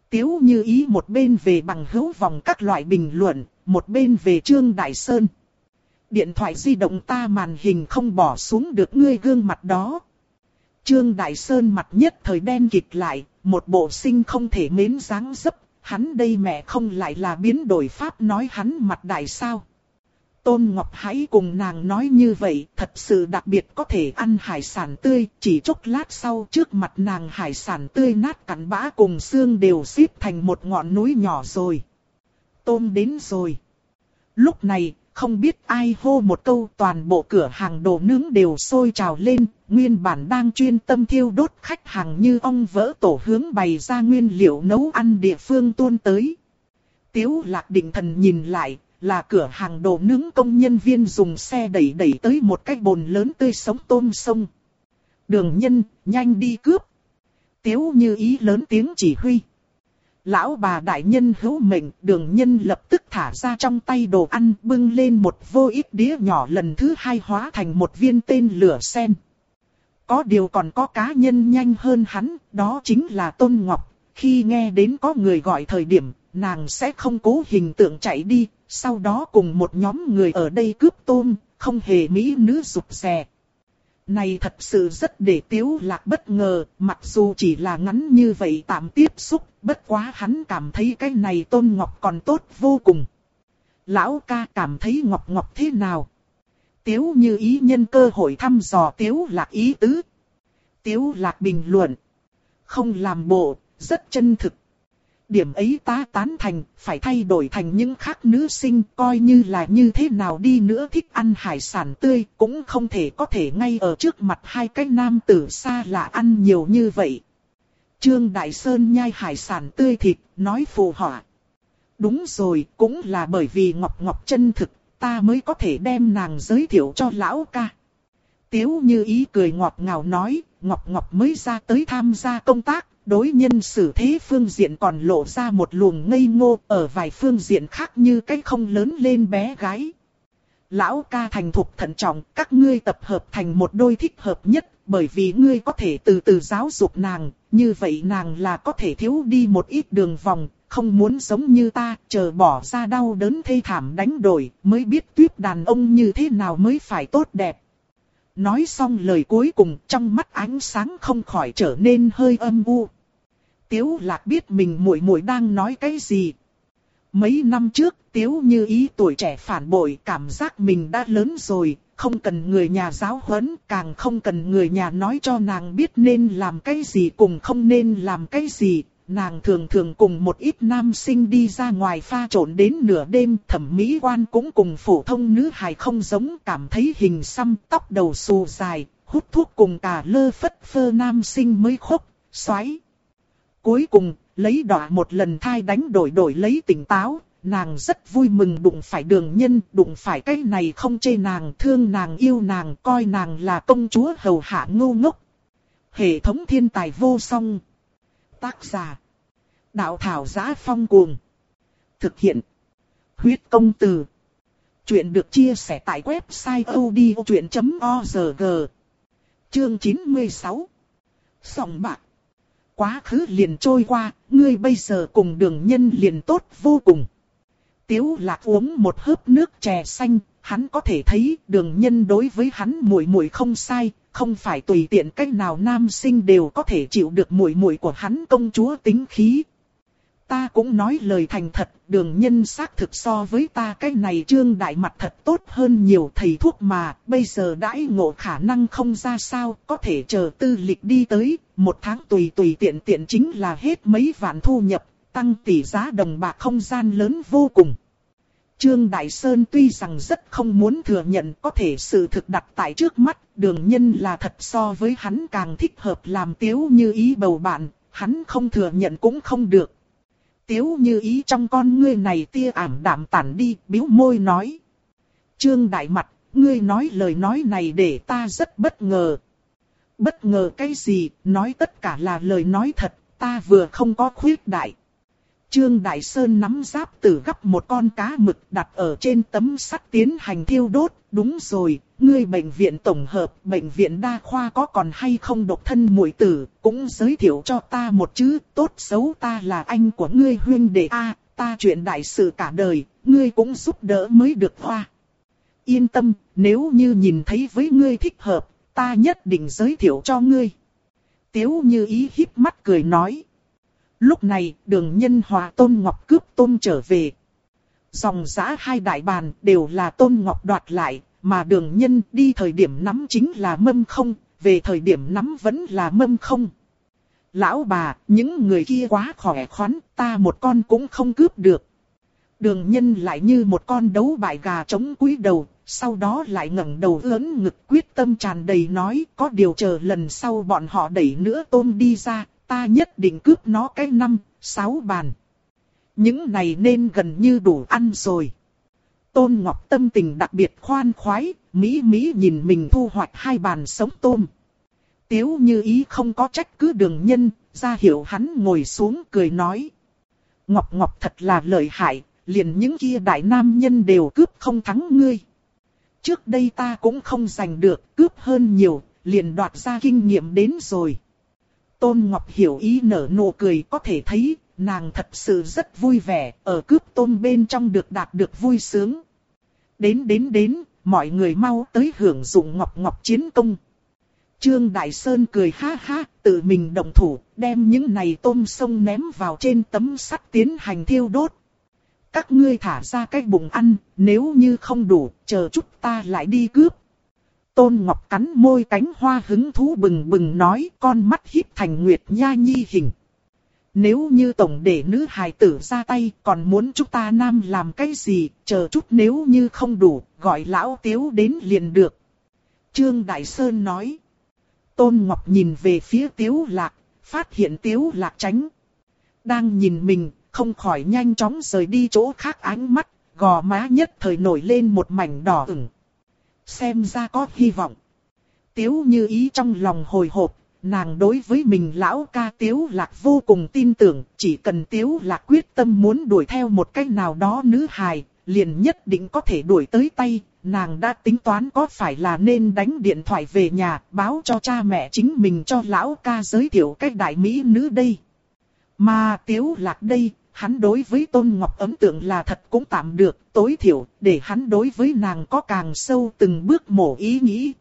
Tiếu như ý một bên về bằng hữu vòng các loại bình luận, một bên về Trương Đại Sơn điện thoại di động ta màn hình không bỏ xuống được ngươi gương mặt đó. Trương Đại Sơn mặt nhất thời đen kịt lại, một bộ sinh không thể mến dáng dấp, hắn đây mẹ không lại là biến đổi pháp nói hắn mặt đại sao. Tôn Ngọc hãy cùng nàng nói như vậy, thật sự đặc biệt có thể ăn hải sản tươi, chỉ chốc lát sau trước mặt nàng hải sản tươi nát cắn bã cùng xương đều xếp thành một ngọn núi nhỏ rồi. Tôm đến rồi. Lúc này, không biết ai hô một câu toàn bộ cửa hàng đồ nướng đều sôi trào lên, nguyên bản đang chuyên tâm thiêu đốt khách hàng như ong vỡ tổ hướng bày ra nguyên liệu nấu ăn địa phương tuôn tới. Tiếu lạc định thần nhìn lại, là cửa hàng đồ nướng công nhân viên dùng xe đẩy đẩy tới một cái bồn lớn tươi sống tôm sông. Đường nhân, nhanh đi cướp. Tiếu như ý lớn tiếng chỉ huy. Lão bà đại nhân hữu mệnh, đường nhân lập tức thả ra trong tay đồ ăn bưng lên một vô ít đĩa nhỏ lần thứ hai hóa thành một viên tên lửa sen. Có điều còn có cá nhân nhanh hơn hắn, đó chính là Tôn Ngọc. Khi nghe đến có người gọi thời điểm, nàng sẽ không cố hình tượng chạy đi, sau đó cùng một nhóm người ở đây cướp tôm, không hề mỹ nữ rụt rè. Này thật sự rất để tiếu lạc bất ngờ, mặc dù chỉ là ngắn như vậy tạm tiếp xúc, bất quá hắn cảm thấy cái này tôn ngọc còn tốt vô cùng. Lão ca cảm thấy ngọc ngọc thế nào? Tiếu như ý nhân cơ hội thăm dò tiếu lạc ý tứ. Tiếu lạc bình luận. Không làm bộ, rất chân thực điểm ấy ta tán thành, phải thay đổi thành những khác nữ sinh, coi như là như thế nào đi nữa thích ăn hải sản tươi, cũng không thể có thể ngay ở trước mặt hai cái nam tử xa lạ ăn nhiều như vậy. Trương Đại Sơn nhai hải sản tươi thịt, nói phù họa. Đúng rồi, cũng là bởi vì Ngọc Ngọc chân thực, ta mới có thể đem nàng giới thiệu cho lão ca. Tiếu như ý cười ngọt ngào nói, Ngọc Ngọc mới ra tới tham gia công tác, đối nhân xử thế phương diện còn lộ ra một luồng ngây ngô ở vài phương diện khác như cái không lớn lên bé gái. Lão ca thành thục thận trọng, các ngươi tập hợp thành một đôi thích hợp nhất, bởi vì ngươi có thể từ từ giáo dục nàng, như vậy nàng là có thể thiếu đi một ít đường vòng, không muốn giống như ta, chờ bỏ ra đau đớn thê thảm đánh đổi, mới biết tuyết đàn ông như thế nào mới phải tốt đẹp. Nói xong lời cuối cùng, trong mắt ánh sáng không khỏi trở nên hơi âm u. Tiếu lạc biết mình muội muội đang nói cái gì. Mấy năm trước, Tiếu như ý tuổi trẻ phản bội cảm giác mình đã lớn rồi, không cần người nhà giáo huấn, càng không cần người nhà nói cho nàng biết nên làm cái gì cùng không nên làm cái gì. Nàng thường thường cùng một ít nam sinh đi ra ngoài pha trộn đến nửa đêm, thẩm mỹ quan cũng cùng phổ thông nữ hài không giống, cảm thấy hình xăm, tóc đầu xù dài, hút thuốc cùng cả lơ phất phơ nam sinh mới khốc, xoáy. Cuối cùng, lấy đỏ một lần thai đánh đổi đổi lấy tỉnh táo, nàng rất vui mừng đụng phải đường nhân, đụng phải cái này không chê nàng, thương nàng yêu nàng, coi nàng là công chúa hầu hạ ngu ngốc. Hệ thống thiên tài vô song. Tác giả. Đạo thảo giá phong cuồng. Thực hiện. Huyết công từ. Chuyện được chia sẻ tại website odchuyện.org. Chương 96. Sòng bạc. Quá khứ liền trôi qua, ngươi bây giờ cùng đường nhân liền tốt vô cùng. Tiếu lạc uống một hớp nước chè xanh, hắn có thể thấy đường nhân đối với hắn muội muội không sai, không phải tùy tiện cách nào nam sinh đều có thể chịu được muội muội của hắn công chúa tính khí. Ta cũng nói lời thành thật, đường nhân xác thực so với ta cái này trương đại mặt thật tốt hơn nhiều thầy thuốc mà, bây giờ đãi ngộ khả năng không ra sao, có thể chờ tư lịch đi tới, một tháng tùy tùy tiện tiện chính là hết mấy vạn thu nhập, tăng tỷ giá đồng bạc không gian lớn vô cùng. Trương Đại Sơn tuy rằng rất không muốn thừa nhận có thể sự thực đặt tại trước mắt, đường nhân là thật so với hắn càng thích hợp làm tiếu như ý bầu bạn, hắn không thừa nhận cũng không được. Tiếu như ý trong con ngươi này tia ảm đạm tản đi, biếu môi nói. Trương Đại Mặt, ngươi nói lời nói này để ta rất bất ngờ. Bất ngờ cái gì, nói tất cả là lời nói thật, ta vừa không có khuyết đại. Trương Đại Sơn nắm giáp tử gấp một con cá mực đặt ở trên tấm sắt tiến hành thiêu đốt. Đúng rồi, ngươi bệnh viện tổng hợp, bệnh viện đa khoa có còn hay không độc thân muội tử, cũng giới thiệu cho ta một chữ, tốt xấu ta là anh của ngươi huyên đệ A, ta chuyện đại sự cả đời, ngươi cũng giúp đỡ mới được hoa. Yên tâm, nếu như nhìn thấy với ngươi thích hợp, ta nhất định giới thiệu cho ngươi. Tiếu như ý híp mắt cười nói. Lúc này, đường nhân hòa Tôn Ngọc cướp Tôn trở về. Dòng giã hai đại bàn đều là Tôn Ngọc đoạt lại, mà đường nhân đi thời điểm nắm chính là mâm không, về thời điểm nắm vẫn là mâm không. Lão bà, những người kia quá khỏe khoắn, ta một con cũng không cướp được. Đường nhân lại như một con đấu bại gà chống cúi đầu, sau đó lại ngẩng đầu lớn ngực quyết tâm tràn đầy nói có điều chờ lần sau bọn họ đẩy nữa tôm đi ra, ta nhất định cướp nó cái năm, sáu bàn. Những này nên gần như đủ ăn rồi. Tôn Ngọc tâm tình đặc biệt khoan khoái, Mỹ Mỹ nhìn mình thu hoạch hai bàn sống tôm. Tiếu như ý không có trách cứ đường nhân, ra hiểu hắn ngồi xuống cười nói. Ngọc Ngọc thật là lợi hại, liền những kia đại nam nhân đều cướp không thắng ngươi. Trước đây ta cũng không giành được, cướp hơn nhiều, liền đoạt ra kinh nghiệm đến rồi. Tôn Ngọc hiểu ý nở nụ cười có thể thấy, nàng thật sự rất vui vẻ, ở cướp tôn bên trong được đạt được vui sướng. Đến đến đến, mọi người mau tới hưởng dụng Ngọc Ngọc chiến công. Trương Đại Sơn cười ha ha, tự mình động thủ, đem những này tôm sông ném vào trên tấm sắt tiến hành thiêu đốt. Các ngươi thả ra cái bụng ăn, nếu như không đủ, chờ chút ta lại đi cướp. Tôn Ngọc cắn môi cánh hoa hứng thú bừng bừng nói con mắt híp thành Nguyệt Nha Nhi hình. Nếu như tổng để nữ hài tử ra tay còn muốn chúng ta nam làm cái gì, chờ chút nếu như không đủ, gọi lão tiếu đến liền được. Trương Đại Sơn nói. Tôn Ngọc nhìn về phía tiếu lạc, phát hiện tiếu lạc tránh. Đang nhìn mình, không khỏi nhanh chóng rời đi chỗ khác ánh mắt, gò má nhất thời nổi lên một mảnh đỏ ửng. Xem ra có hy vọng. Tiếu như ý trong lòng hồi hộp, nàng đối với mình lão ca Tiếu Lạc vô cùng tin tưởng, chỉ cần Tiếu Lạc quyết tâm muốn đuổi theo một cách nào đó nữ hài, liền nhất định có thể đuổi tới tay, nàng đã tính toán có phải là nên đánh điện thoại về nhà, báo cho cha mẹ chính mình cho lão ca giới thiệu cách đại mỹ nữ đây. Mà Tiếu Lạc đây, hắn đối với Tôn Ngọc ấn tượng là thật cũng tạm được, tối thiểu, để hắn đối với nàng có càng sâu từng bước mổ ý nghĩ.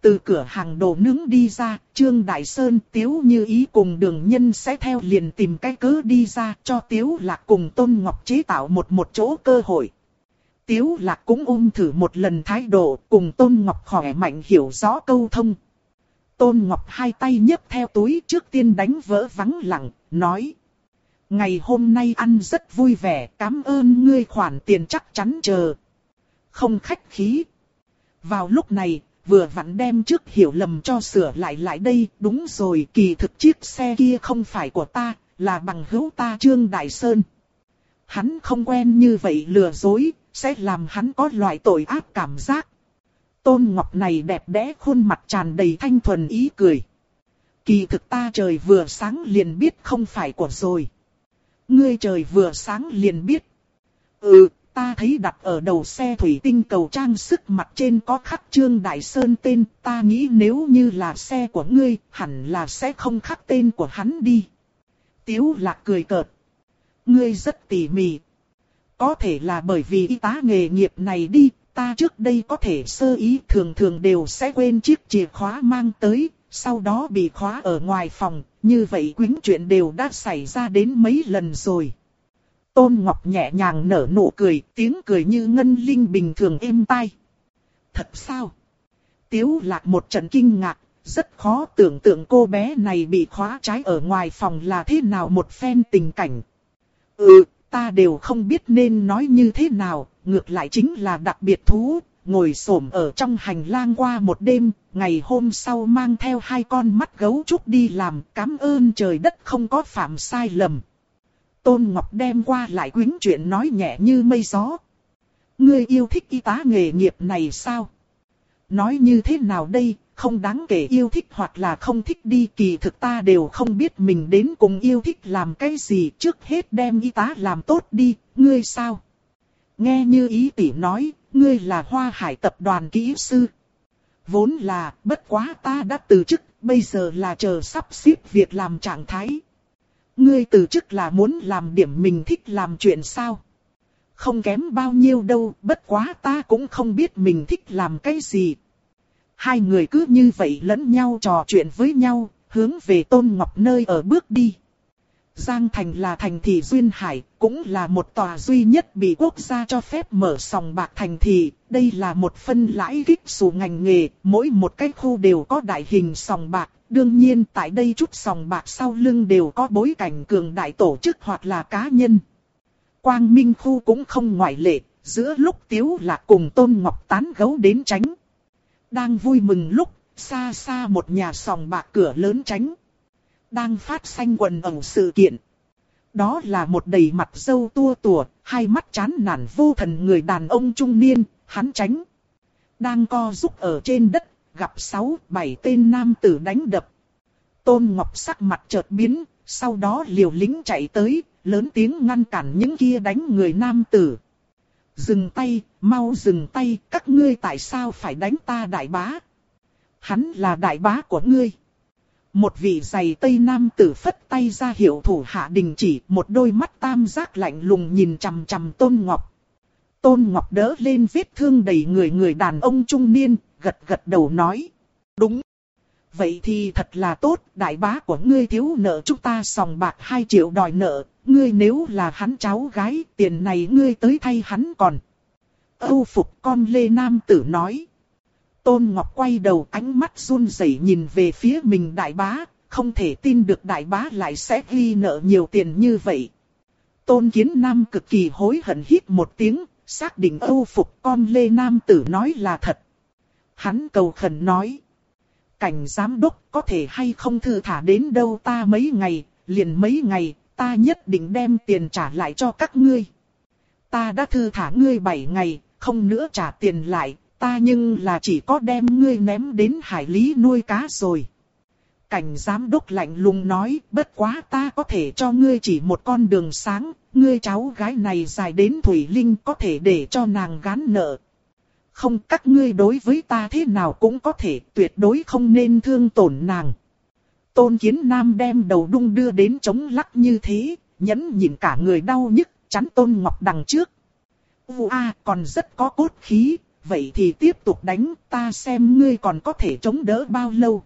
Từ cửa hàng đồ nướng đi ra, Trương Đại Sơn Tiếu Như Ý cùng đường nhân sẽ theo liền tìm cái cớ đi ra cho Tiếu Lạc cùng Tôn Ngọc chế tạo một một chỗ cơ hội. Tiếu Lạc cũng ôm thử một lần thái độ cùng Tôn Ngọc khỏe mạnh hiểu rõ câu thông. Tôn Ngọc hai tay nhấc theo túi trước tiên đánh vỡ vắng lặng, nói. Ngày hôm nay ăn rất vui vẻ, cảm ơn ngươi khoản tiền chắc chắn chờ. Không khách khí. Vào lúc này, vừa vặn đem trước hiểu lầm cho sửa lại lại đây, đúng rồi, kỳ thực chiếc xe kia không phải của ta, là bằng hữu ta Trương Đại Sơn. Hắn không quen như vậy lừa dối, sẽ làm hắn có loại tội ác cảm giác. Tôn Ngọc này đẹp đẽ khuôn mặt tràn đầy thanh thuần ý cười. Kỳ thực ta trời vừa sáng liền biết không phải của rồi. Ngươi trời vừa sáng liền biết. Ừ, ta thấy đặt ở đầu xe thủy tinh cầu trang sức mặt trên có khắc Trương Đại Sơn tên, ta nghĩ nếu như là xe của ngươi, hẳn là sẽ không khắc tên của hắn đi. Tiếu lạc cười cợt. Ngươi rất tỉ mỉ. Có thể là bởi vì y tá nghề nghiệp này đi, ta trước đây có thể sơ ý thường thường đều sẽ quên chiếc chìa khóa mang tới, sau đó bị khóa ở ngoài phòng, như vậy quyến chuyện đều đã xảy ra đến mấy lần rồi. Tôn Ngọc nhẹ nhàng nở nụ cười, tiếng cười như ngân linh bình thường êm tai. Thật sao? Tiếu lạc một trận kinh ngạc, rất khó tưởng tượng cô bé này bị khóa trái ở ngoài phòng là thế nào một phen tình cảnh. Ừ, ta đều không biết nên nói như thế nào, ngược lại chính là đặc biệt thú, ngồi xổm ở trong hành lang qua một đêm, ngày hôm sau mang theo hai con mắt gấu trúc đi làm, cảm ơn trời đất không có phạm sai lầm. Tôn Ngọc đem qua lại quính chuyện nói nhẹ như mây gió. Ngươi yêu thích y tá nghề nghiệp này sao? Nói như thế nào đây, không đáng kể yêu thích hoặc là không thích đi kỳ thực ta đều không biết mình đến cùng yêu thích làm cái gì trước hết đem y tá làm tốt đi, ngươi sao? Nghe như ý tỷ nói, ngươi là hoa hải tập đoàn kỹ sư. Vốn là, bất quá ta đã từ chức, bây giờ là chờ sắp xếp việc làm trạng thái. Ngươi từ chức là muốn làm điểm mình thích làm chuyện sao? Không kém bao nhiêu đâu, bất quá ta cũng không biết mình thích làm cái gì. Hai người cứ như vậy lẫn nhau trò chuyện với nhau, hướng về Tôn Ngọc nơi ở bước đi. Giang Thành là thành thị duyên hải, cũng là một tòa duy nhất bị quốc gia cho phép mở sòng bạc thành thị. Đây là một phân lãi kích sủ ngành nghề, mỗi một cái khu đều có đại hình sòng bạc. Đương nhiên tại đây chút sòng bạc sau lưng đều có bối cảnh cường đại tổ chức hoặc là cá nhân. Quang Minh khu cũng không ngoại lệ, giữa lúc Tiếu là cùng Tôn Ngọc tán gấu đến tránh. Đang vui mừng lúc, xa xa một nhà sòng bạc cửa lớn tránh đang phát sanh quần ẩu sự kiện. Đó là một đầy mặt dâu tua tủa, hai mắt chán nản vô thần người đàn ông trung niên, hắn tránh. Đang co rúc ở trên đất, gặp sáu, bảy tên nam tử đánh đập. Tôn Ngọc sắc mặt chợt biến, sau đó liều lính chạy tới, lớn tiếng ngăn cản những kia đánh người nam tử. Dừng tay, mau dừng tay, các ngươi tại sao phải đánh ta đại bá? Hắn là đại bá của ngươi. Một vị giày tây nam tử phất tay ra hiệu thủ hạ đình chỉ một đôi mắt tam giác lạnh lùng nhìn chằm chằm Tôn Ngọc. Tôn Ngọc đỡ lên vết thương đầy người người đàn ông trung niên, gật gật đầu nói. Đúng. Vậy thì thật là tốt, đại bá của ngươi thiếu nợ chúng ta sòng bạc 2 triệu đòi nợ, ngươi nếu là hắn cháu gái, tiền này ngươi tới thay hắn còn. Âu phục con Lê Nam tử nói. Tôn Ngọc quay đầu ánh mắt run rẩy nhìn về phía mình đại bá, không thể tin được đại bá lại sẽ ghi nợ nhiều tiền như vậy. Tôn Kiến Nam cực kỳ hối hận hít một tiếng, xác định âu phục con Lê Nam tử nói là thật. Hắn cầu khẩn nói. Cảnh giám đốc có thể hay không thư thả đến đâu ta mấy ngày, liền mấy ngày, ta nhất định đem tiền trả lại cho các ngươi. Ta đã thư thả ngươi 7 ngày, không nữa trả tiền lại, ta nhưng là chỉ có đem ngươi ném đến hải lý nuôi cá rồi. Cảnh giám đốc lạnh lùng nói, bất quá ta có thể cho ngươi chỉ một con đường sáng, ngươi cháu gái này dài đến Thủy Linh có thể để cho nàng gán nợ. Không các ngươi đối với ta thế nào cũng có thể, tuyệt đối không nên thương tổn nàng. Tôn Kiến Nam đem đầu đung đưa đến chống lắc như thế, nhẫn nhịn cả người đau nhức, chắn Tôn Ngọc đằng trước. U a còn rất có cốt khí, vậy thì tiếp tục đánh, ta xem ngươi còn có thể chống đỡ bao lâu.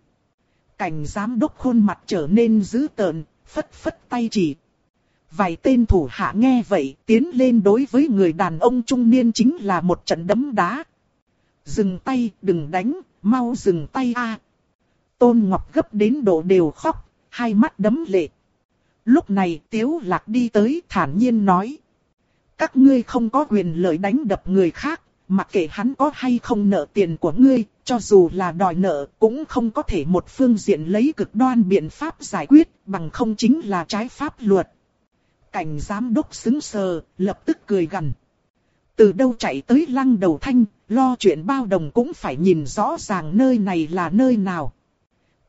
Cảnh giám đốc khuôn mặt trở nên dữ tợn, phất phất tay chỉ. Vài tên thủ hạ nghe vậy, tiến lên đối với người đàn ông trung niên chính là một trận đấm đá. Dừng tay, đừng đánh, mau dừng tay a. Tôn Ngọc gấp đến độ đều khóc, hai mắt đấm lệ. Lúc này Tiếu Lạc đi tới thản nhiên nói. Các ngươi không có quyền lợi đánh đập người khác, mặc kệ hắn có hay không nợ tiền của ngươi, cho dù là đòi nợ cũng không có thể một phương diện lấy cực đoan biện pháp giải quyết, bằng không chính là trái pháp luật. Cảnh giám đốc xứng sờ, lập tức cười gằn. Từ đâu chạy tới lăng đầu thanh, lo chuyện bao đồng cũng phải nhìn rõ ràng nơi này là nơi nào.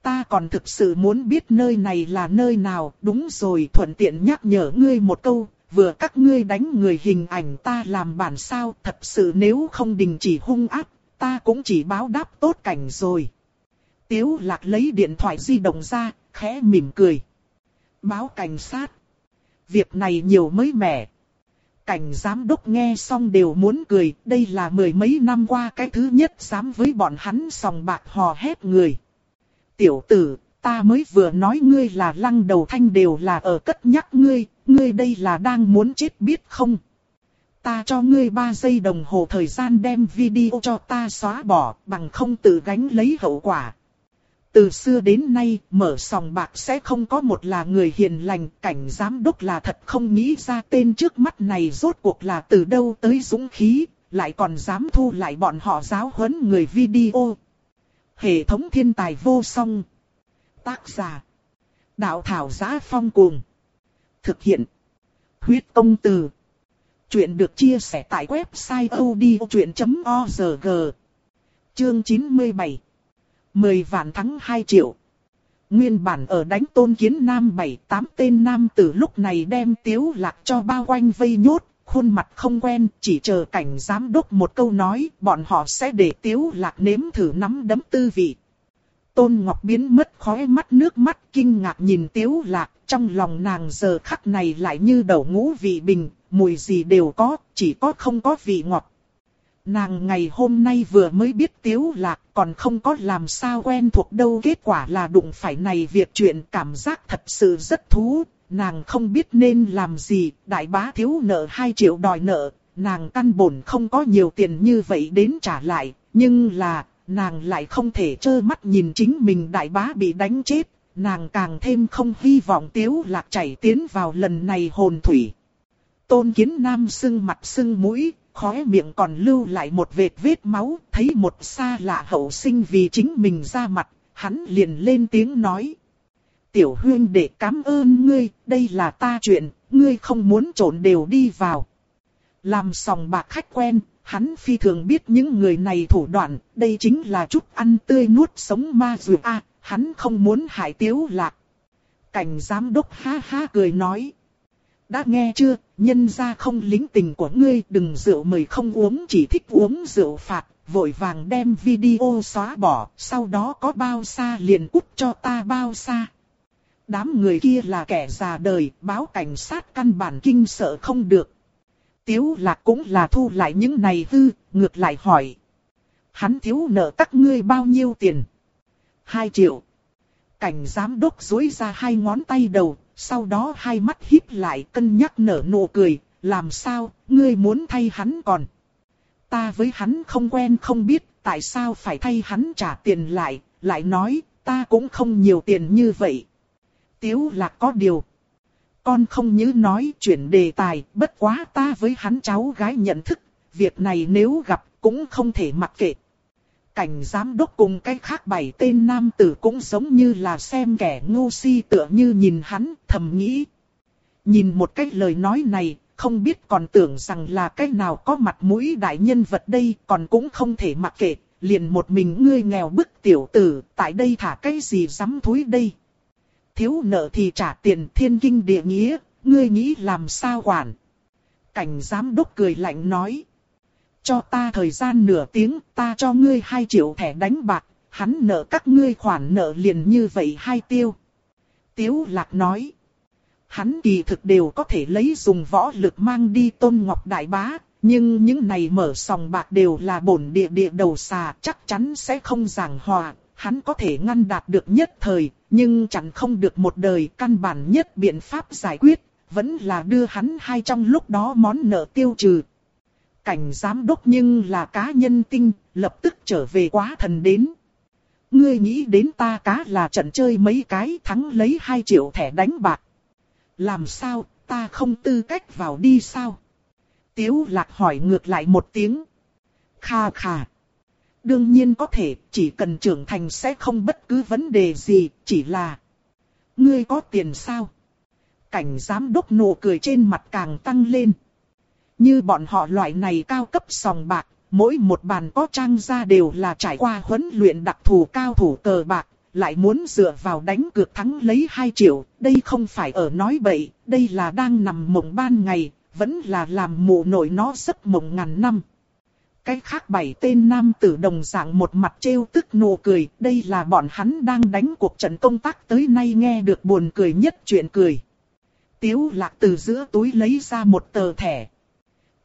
Ta còn thực sự muốn biết nơi này là nơi nào, đúng rồi thuận tiện nhắc nhở ngươi một câu, vừa các ngươi đánh người hình ảnh ta làm bản sao, thật sự nếu không đình chỉ hung ác, ta cũng chỉ báo đáp tốt cảnh rồi. Tiếu lạc lấy điện thoại di động ra, khẽ mỉm cười. Báo cảnh sát. Việc này nhiều mới mẻ. Cảnh giám đốc nghe xong đều muốn cười, đây là mười mấy năm qua cái thứ nhất dám với bọn hắn sòng bạc hò hét người. Tiểu tử, ta mới vừa nói ngươi là lăng đầu thanh đều là ở cất nhắc ngươi, ngươi đây là đang muốn chết biết không? Ta cho ngươi 3 giây đồng hồ thời gian đem video cho ta xóa bỏ, bằng không tự gánh lấy hậu quả. Từ xưa đến nay, mở sòng bạc sẽ không có một là người hiền lành, cảnh giám đốc là thật không nghĩ ra tên trước mắt này rốt cuộc là từ đâu tới dũng khí, lại còn dám thu lại bọn họ giáo huấn người video. Hệ thống thiên tài vô song. Tác giả. Đạo thảo giá phong cuồng. Thực hiện. Huyết công từ. Chuyện được chia sẻ tại website odchuyện.org. Chương 97. 10 vạn thắng 2 triệu. Nguyên bản ở đánh tôn kiến nam 7-8 tên nam tử lúc này đem tiếu lạc cho bao quanh vây nhốt, khuôn mặt không quen, chỉ chờ cảnh giám đốc một câu nói, bọn họ sẽ để tiếu lạc nếm thử nắm đấm tư vị. Tôn Ngọc biến mất khói mắt nước mắt kinh ngạc nhìn tiếu lạc, trong lòng nàng giờ khắc này lại như đầu ngũ vị bình, mùi gì đều có, chỉ có không có vị ngọt. Nàng ngày hôm nay vừa mới biết tiếu lạc, còn không có làm sao quen thuộc đâu kết quả là đụng phải này việc chuyện cảm giác thật sự rất thú, nàng không biết nên làm gì, đại bá thiếu nợ 2 triệu đòi nợ, nàng căn bổn không có nhiều tiền như vậy đến trả lại, nhưng là, nàng lại không thể trơ mắt nhìn chính mình đại bá bị đánh chết, nàng càng thêm không hy vọng tiếu lạc chảy tiến vào lần này hồn thủy. Tôn kiến nam sưng mặt sưng mũi, khóe miệng còn lưu lại một vệt vết máu, thấy một xa lạ hậu sinh vì chính mình ra mặt, hắn liền lên tiếng nói. Tiểu huyên để cảm ơn ngươi, đây là ta chuyện, ngươi không muốn trộn đều đi vào. Làm sòng bạc khách quen, hắn phi thường biết những người này thủ đoạn, đây chính là chút ăn tươi nuốt sống ma dược a, hắn không muốn hại tiếu lạc. Cảnh giám đốc ha ha cười nói. Đã nghe chưa, nhân ra không lính tình của ngươi đừng rượu mời không uống chỉ thích uống rượu phạt, vội vàng đem video xóa bỏ, sau đó có bao xa liền cút cho ta bao xa. Đám người kia là kẻ già đời, báo cảnh sát căn bản kinh sợ không được. Tiếu lạc cũng là thu lại những này hư, ngược lại hỏi. Hắn thiếu nợ các ngươi bao nhiêu tiền? Hai triệu. Cảnh giám đốc dối ra hai ngón tay đầu, sau đó hai mắt híp lại cân nhắc nở nụ cười, làm sao, ngươi muốn thay hắn còn. Ta với hắn không quen không biết, tại sao phải thay hắn trả tiền lại, lại nói, ta cũng không nhiều tiền như vậy. Tiếu lạc có điều. Con không nhớ nói chuyện đề tài, bất quá ta với hắn cháu gái nhận thức, việc này nếu gặp cũng không thể mặc kệ. Cảnh giám đốc cùng cái khác bảy tên nam tử cũng giống như là xem kẻ ngu si tựa như nhìn hắn, thầm nghĩ. Nhìn một cách lời nói này, không biết còn tưởng rằng là cái nào có mặt mũi đại nhân vật đây, còn cũng không thể mặc kệ, liền một mình ngươi nghèo bức tiểu tử, tại đây thả cái gì dám thúi đây. Thiếu nợ thì trả tiền thiên kinh địa nghĩa, ngươi nghĩ làm sao quản. Cảnh giám đốc cười lạnh nói. Cho ta thời gian nửa tiếng, ta cho ngươi 2 triệu thẻ đánh bạc, hắn nợ các ngươi khoản nợ liền như vậy hai tiêu. Tiếu lạc nói. hắn kỳ thực đều có thể lấy dùng võ lực mang đi tôn ngọc đại bá, nhưng những này mở sòng bạc đều là bổn địa địa đầu xà chắc chắn sẽ không giảng hòa, hắn có thể ngăn đạt được nhất thời, nhưng chẳng không được một đời căn bản nhất biện pháp giải quyết, vẫn là đưa hắn hai trong lúc đó món nợ tiêu trừ. Cảnh giám đốc nhưng là cá nhân tinh, lập tức trở về quá thần đến. Ngươi nghĩ đến ta cá là trận chơi mấy cái thắng lấy 2 triệu thẻ đánh bạc. Làm sao, ta không tư cách vào đi sao? Tiếu lạc hỏi ngược lại một tiếng. Kha kha. Đương nhiên có thể, chỉ cần trưởng thành sẽ không bất cứ vấn đề gì, chỉ là... Ngươi có tiền sao? Cảnh giám đốc nụ cười trên mặt càng tăng lên. Như bọn họ loại này cao cấp sòng bạc, mỗi một bàn có trang ra đều là trải qua huấn luyện đặc thù cao thủ cờ bạc, lại muốn dựa vào đánh cược thắng lấy 2 triệu, đây không phải ở nói bậy, đây là đang nằm mộng ban ngày, vẫn là làm mụ nổi nó giấc mộng ngàn năm. Cái khác bảy tên nam tử đồng dạng một mặt trêu tức nụ cười, đây là bọn hắn đang đánh cuộc trận công tác tới nay nghe được buồn cười nhất chuyện cười. Tiếu lạc từ giữa túi lấy ra một tờ thẻ.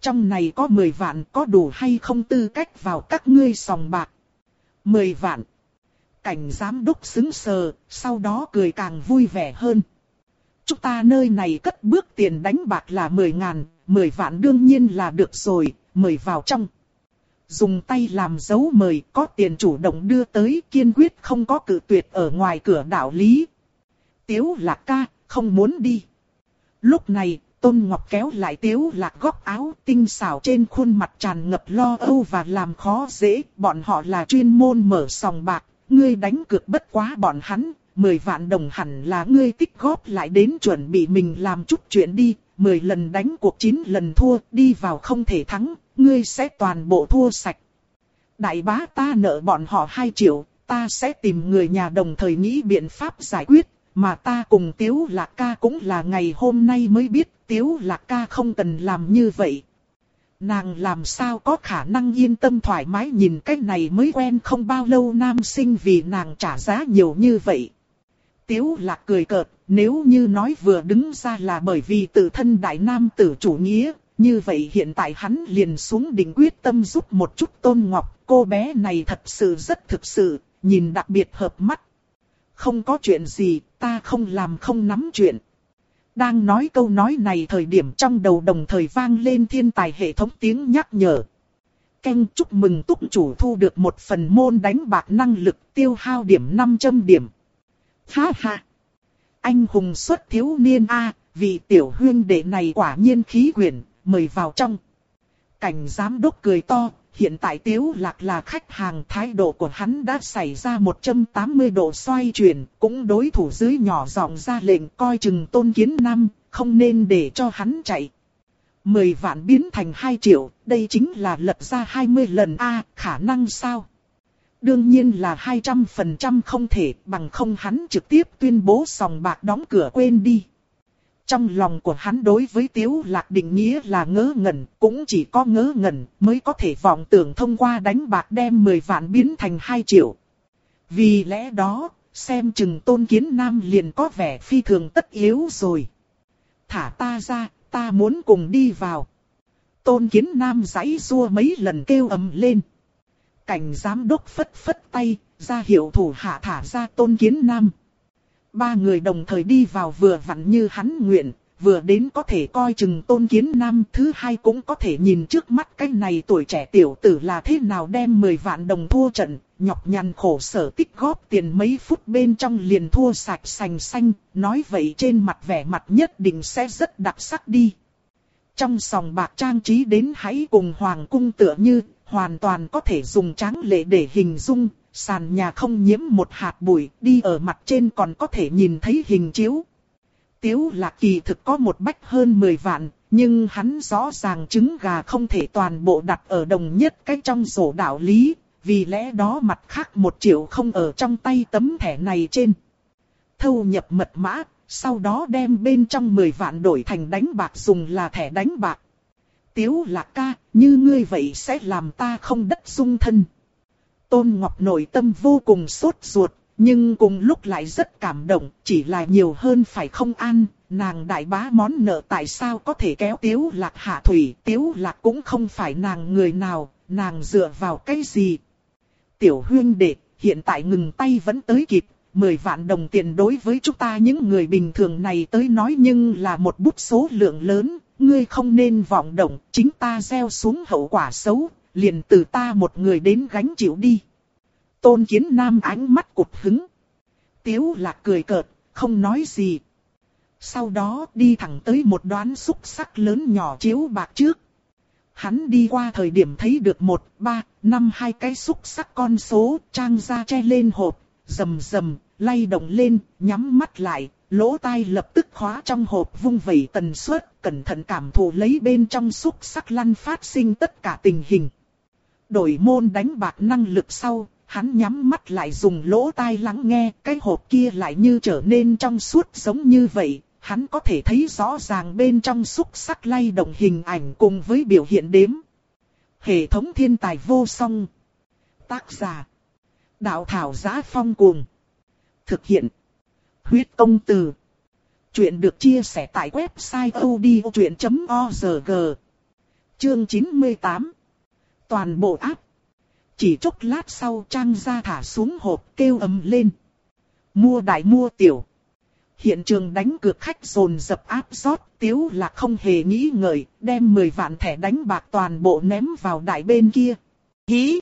Trong này có 10 vạn có đủ hay không tư cách vào các ngươi sòng bạc. 10 vạn. Cảnh giám đốc xứng sờ, sau đó cười càng vui vẻ hơn. Chúng ta nơi này cất bước tiền đánh bạc là 10 ngàn, 10 vạn đương nhiên là được rồi, mời vào trong. Dùng tay làm dấu mời, có tiền chủ động đưa tới, kiên quyết không có cự tuyệt ở ngoài cửa đạo lý. Tiếu lạc ca, không muốn đi. Lúc này, Tôn Ngọc kéo lại Tiếu Lạc góc áo tinh xảo trên khuôn mặt tràn ngập lo âu và làm khó dễ. Bọn họ là chuyên môn mở sòng bạc, ngươi đánh cược bất quá bọn hắn. Mười vạn đồng hẳn là ngươi tích góp lại đến chuẩn bị mình làm chút chuyện đi. Mười lần đánh cuộc chín lần thua, đi vào không thể thắng, ngươi sẽ toàn bộ thua sạch. Đại bá ta nợ bọn họ 2 triệu, ta sẽ tìm người nhà đồng thời nghĩ biện pháp giải quyết, mà ta cùng Tiếu Lạc Ca cũng là ngày hôm nay mới biết Tiếu Lạc Ca không cần làm như vậy. Nàng làm sao có khả năng yên tâm thoải mái nhìn cái này mới quen không bao lâu nam sinh vì nàng trả giá nhiều như vậy. Tiếu Lạc cười cợt, nếu như nói vừa đứng ra là bởi vì tự thân đại nam tử chủ nghĩa, như vậy hiện tại hắn liền xuống định quyết tâm giúp một chút tôn ngọc, cô bé này thật sự rất thực sự, nhìn đặc biệt hợp mắt. Không có chuyện gì, ta không làm không nắm chuyện. Đang nói câu nói này thời điểm trong đầu đồng thời vang lên thiên tài hệ thống tiếng nhắc nhở. Canh chúc mừng túc chủ thu được một phần môn đánh bạc năng lực tiêu hao điểm 500 điểm. Ha ha! Anh hùng xuất thiếu niên A, vì tiểu huyên đệ này quả nhiên khí quyển, mời vào trong. Cảnh giám đốc cười to, hiện tại Tiếu Lạc là khách hàng thái độ của hắn đã xảy ra 180 độ xoay chuyển, cũng đối thủ dưới nhỏ giọng ra lệnh coi chừng tôn kiến năm, không nên để cho hắn chạy. 10 vạn biến thành 2 triệu, đây chính là lật ra 20 lần A, khả năng sao? Đương nhiên là 200% không thể, bằng không hắn trực tiếp tuyên bố sòng bạc đóng cửa quên đi. Trong lòng của hắn đối với Tiếu Lạc định nghĩa là ngớ ngẩn, cũng chỉ có ngớ ngẩn mới có thể vọng tưởng thông qua đánh bạc đem 10 vạn biến thành 2 triệu. Vì lẽ đó, xem chừng tôn kiến nam liền có vẻ phi thường tất yếu rồi. Thả ta ra, ta muốn cùng đi vào. Tôn kiến nam giãy rua mấy lần kêu ầm lên. Cảnh giám đốc phất phất tay, ra hiệu thủ hạ thả ra tôn kiến nam. Ba người đồng thời đi vào vừa vặn như hắn nguyện, vừa đến có thể coi chừng tôn kiến nam thứ hai cũng có thể nhìn trước mắt cái này tuổi trẻ tiểu tử là thế nào đem 10 vạn đồng thua trận, nhọc nhằn khổ sở tích góp tiền mấy phút bên trong liền thua sạch sành xanh, nói vậy trên mặt vẻ mặt nhất định sẽ rất đặc sắc đi. Trong sòng bạc trang trí đến hãy cùng hoàng cung tựa như, hoàn toàn có thể dùng tráng lệ để hình dung, sàn nhà không nhiễm một hạt bụi, đi ở mặt trên còn có thể nhìn thấy hình chiếu. Tiếu lạc kỳ thực có một bách hơn 10 vạn, nhưng hắn rõ ràng trứng gà không thể toàn bộ đặt ở đồng nhất cái trong sổ đạo lý, vì lẽ đó mặt khác một triệu không ở trong tay tấm thẻ này trên. Thâu nhập mật mã, sau đó đem bên trong 10 vạn đổi thành đánh bạc dùng là thẻ đánh bạc. Tiếu lạc ca, như ngươi vậy sẽ làm ta không đất dung thân. Tôn Ngọc nội tâm vô cùng sốt ruột, nhưng cùng lúc lại rất cảm động, chỉ là nhiều hơn phải không ăn. nàng đại bá món nợ tại sao có thể kéo tiếu lạc hạ thủy, tiếu lạc cũng không phải nàng người nào, nàng dựa vào cái gì. Tiểu huyên đệ, hiện tại ngừng tay vẫn tới kịp, 10 vạn đồng tiền đối với chúng ta những người bình thường này tới nói nhưng là một bút số lượng lớn, ngươi không nên vọng động, chính ta gieo xuống hậu quả xấu, liền từ ta một người đến gánh chịu đi. Tôn kiến nam ánh mắt cụt hứng. Tiếu lạc cười cợt, không nói gì. Sau đó đi thẳng tới một đoán xúc sắc lớn nhỏ chiếu bạc trước. Hắn đi qua thời điểm thấy được một, ba, năm hai cái xúc sắc con số trang ra che lên hộp, rầm rầm, lay động lên, nhắm mắt lại, lỗ tai lập tức khóa trong hộp vung vẩy tần suất, cẩn thận cảm thụ lấy bên trong xúc sắc lăn phát sinh tất cả tình hình. Đổi môn đánh bạc năng lực sau, hắn nhắm mắt lại dùng lỗ tai lắng nghe, cái hộp kia lại như trở nên trong suốt giống như vậy, hắn có thể thấy rõ ràng bên trong xúc sắc lay động hình ảnh cùng với biểu hiện đếm. Hệ thống thiên tài vô song. Tác giả. Đạo thảo giá phong cuồng. Thực hiện. Huyết công từ. Chuyện được chia sẻ tại website odchuyện.org. Chương 98. Toàn bộ áp. Chỉ chốc lát sau trang ra thả xuống hộp kêu ầm lên. Mua đại mua tiểu. Hiện trường đánh cược khách dồn dập áp rót, tiếu là không hề nghĩ ngợi, đem 10 vạn thẻ đánh bạc toàn bộ ném vào đại bên kia. Hí!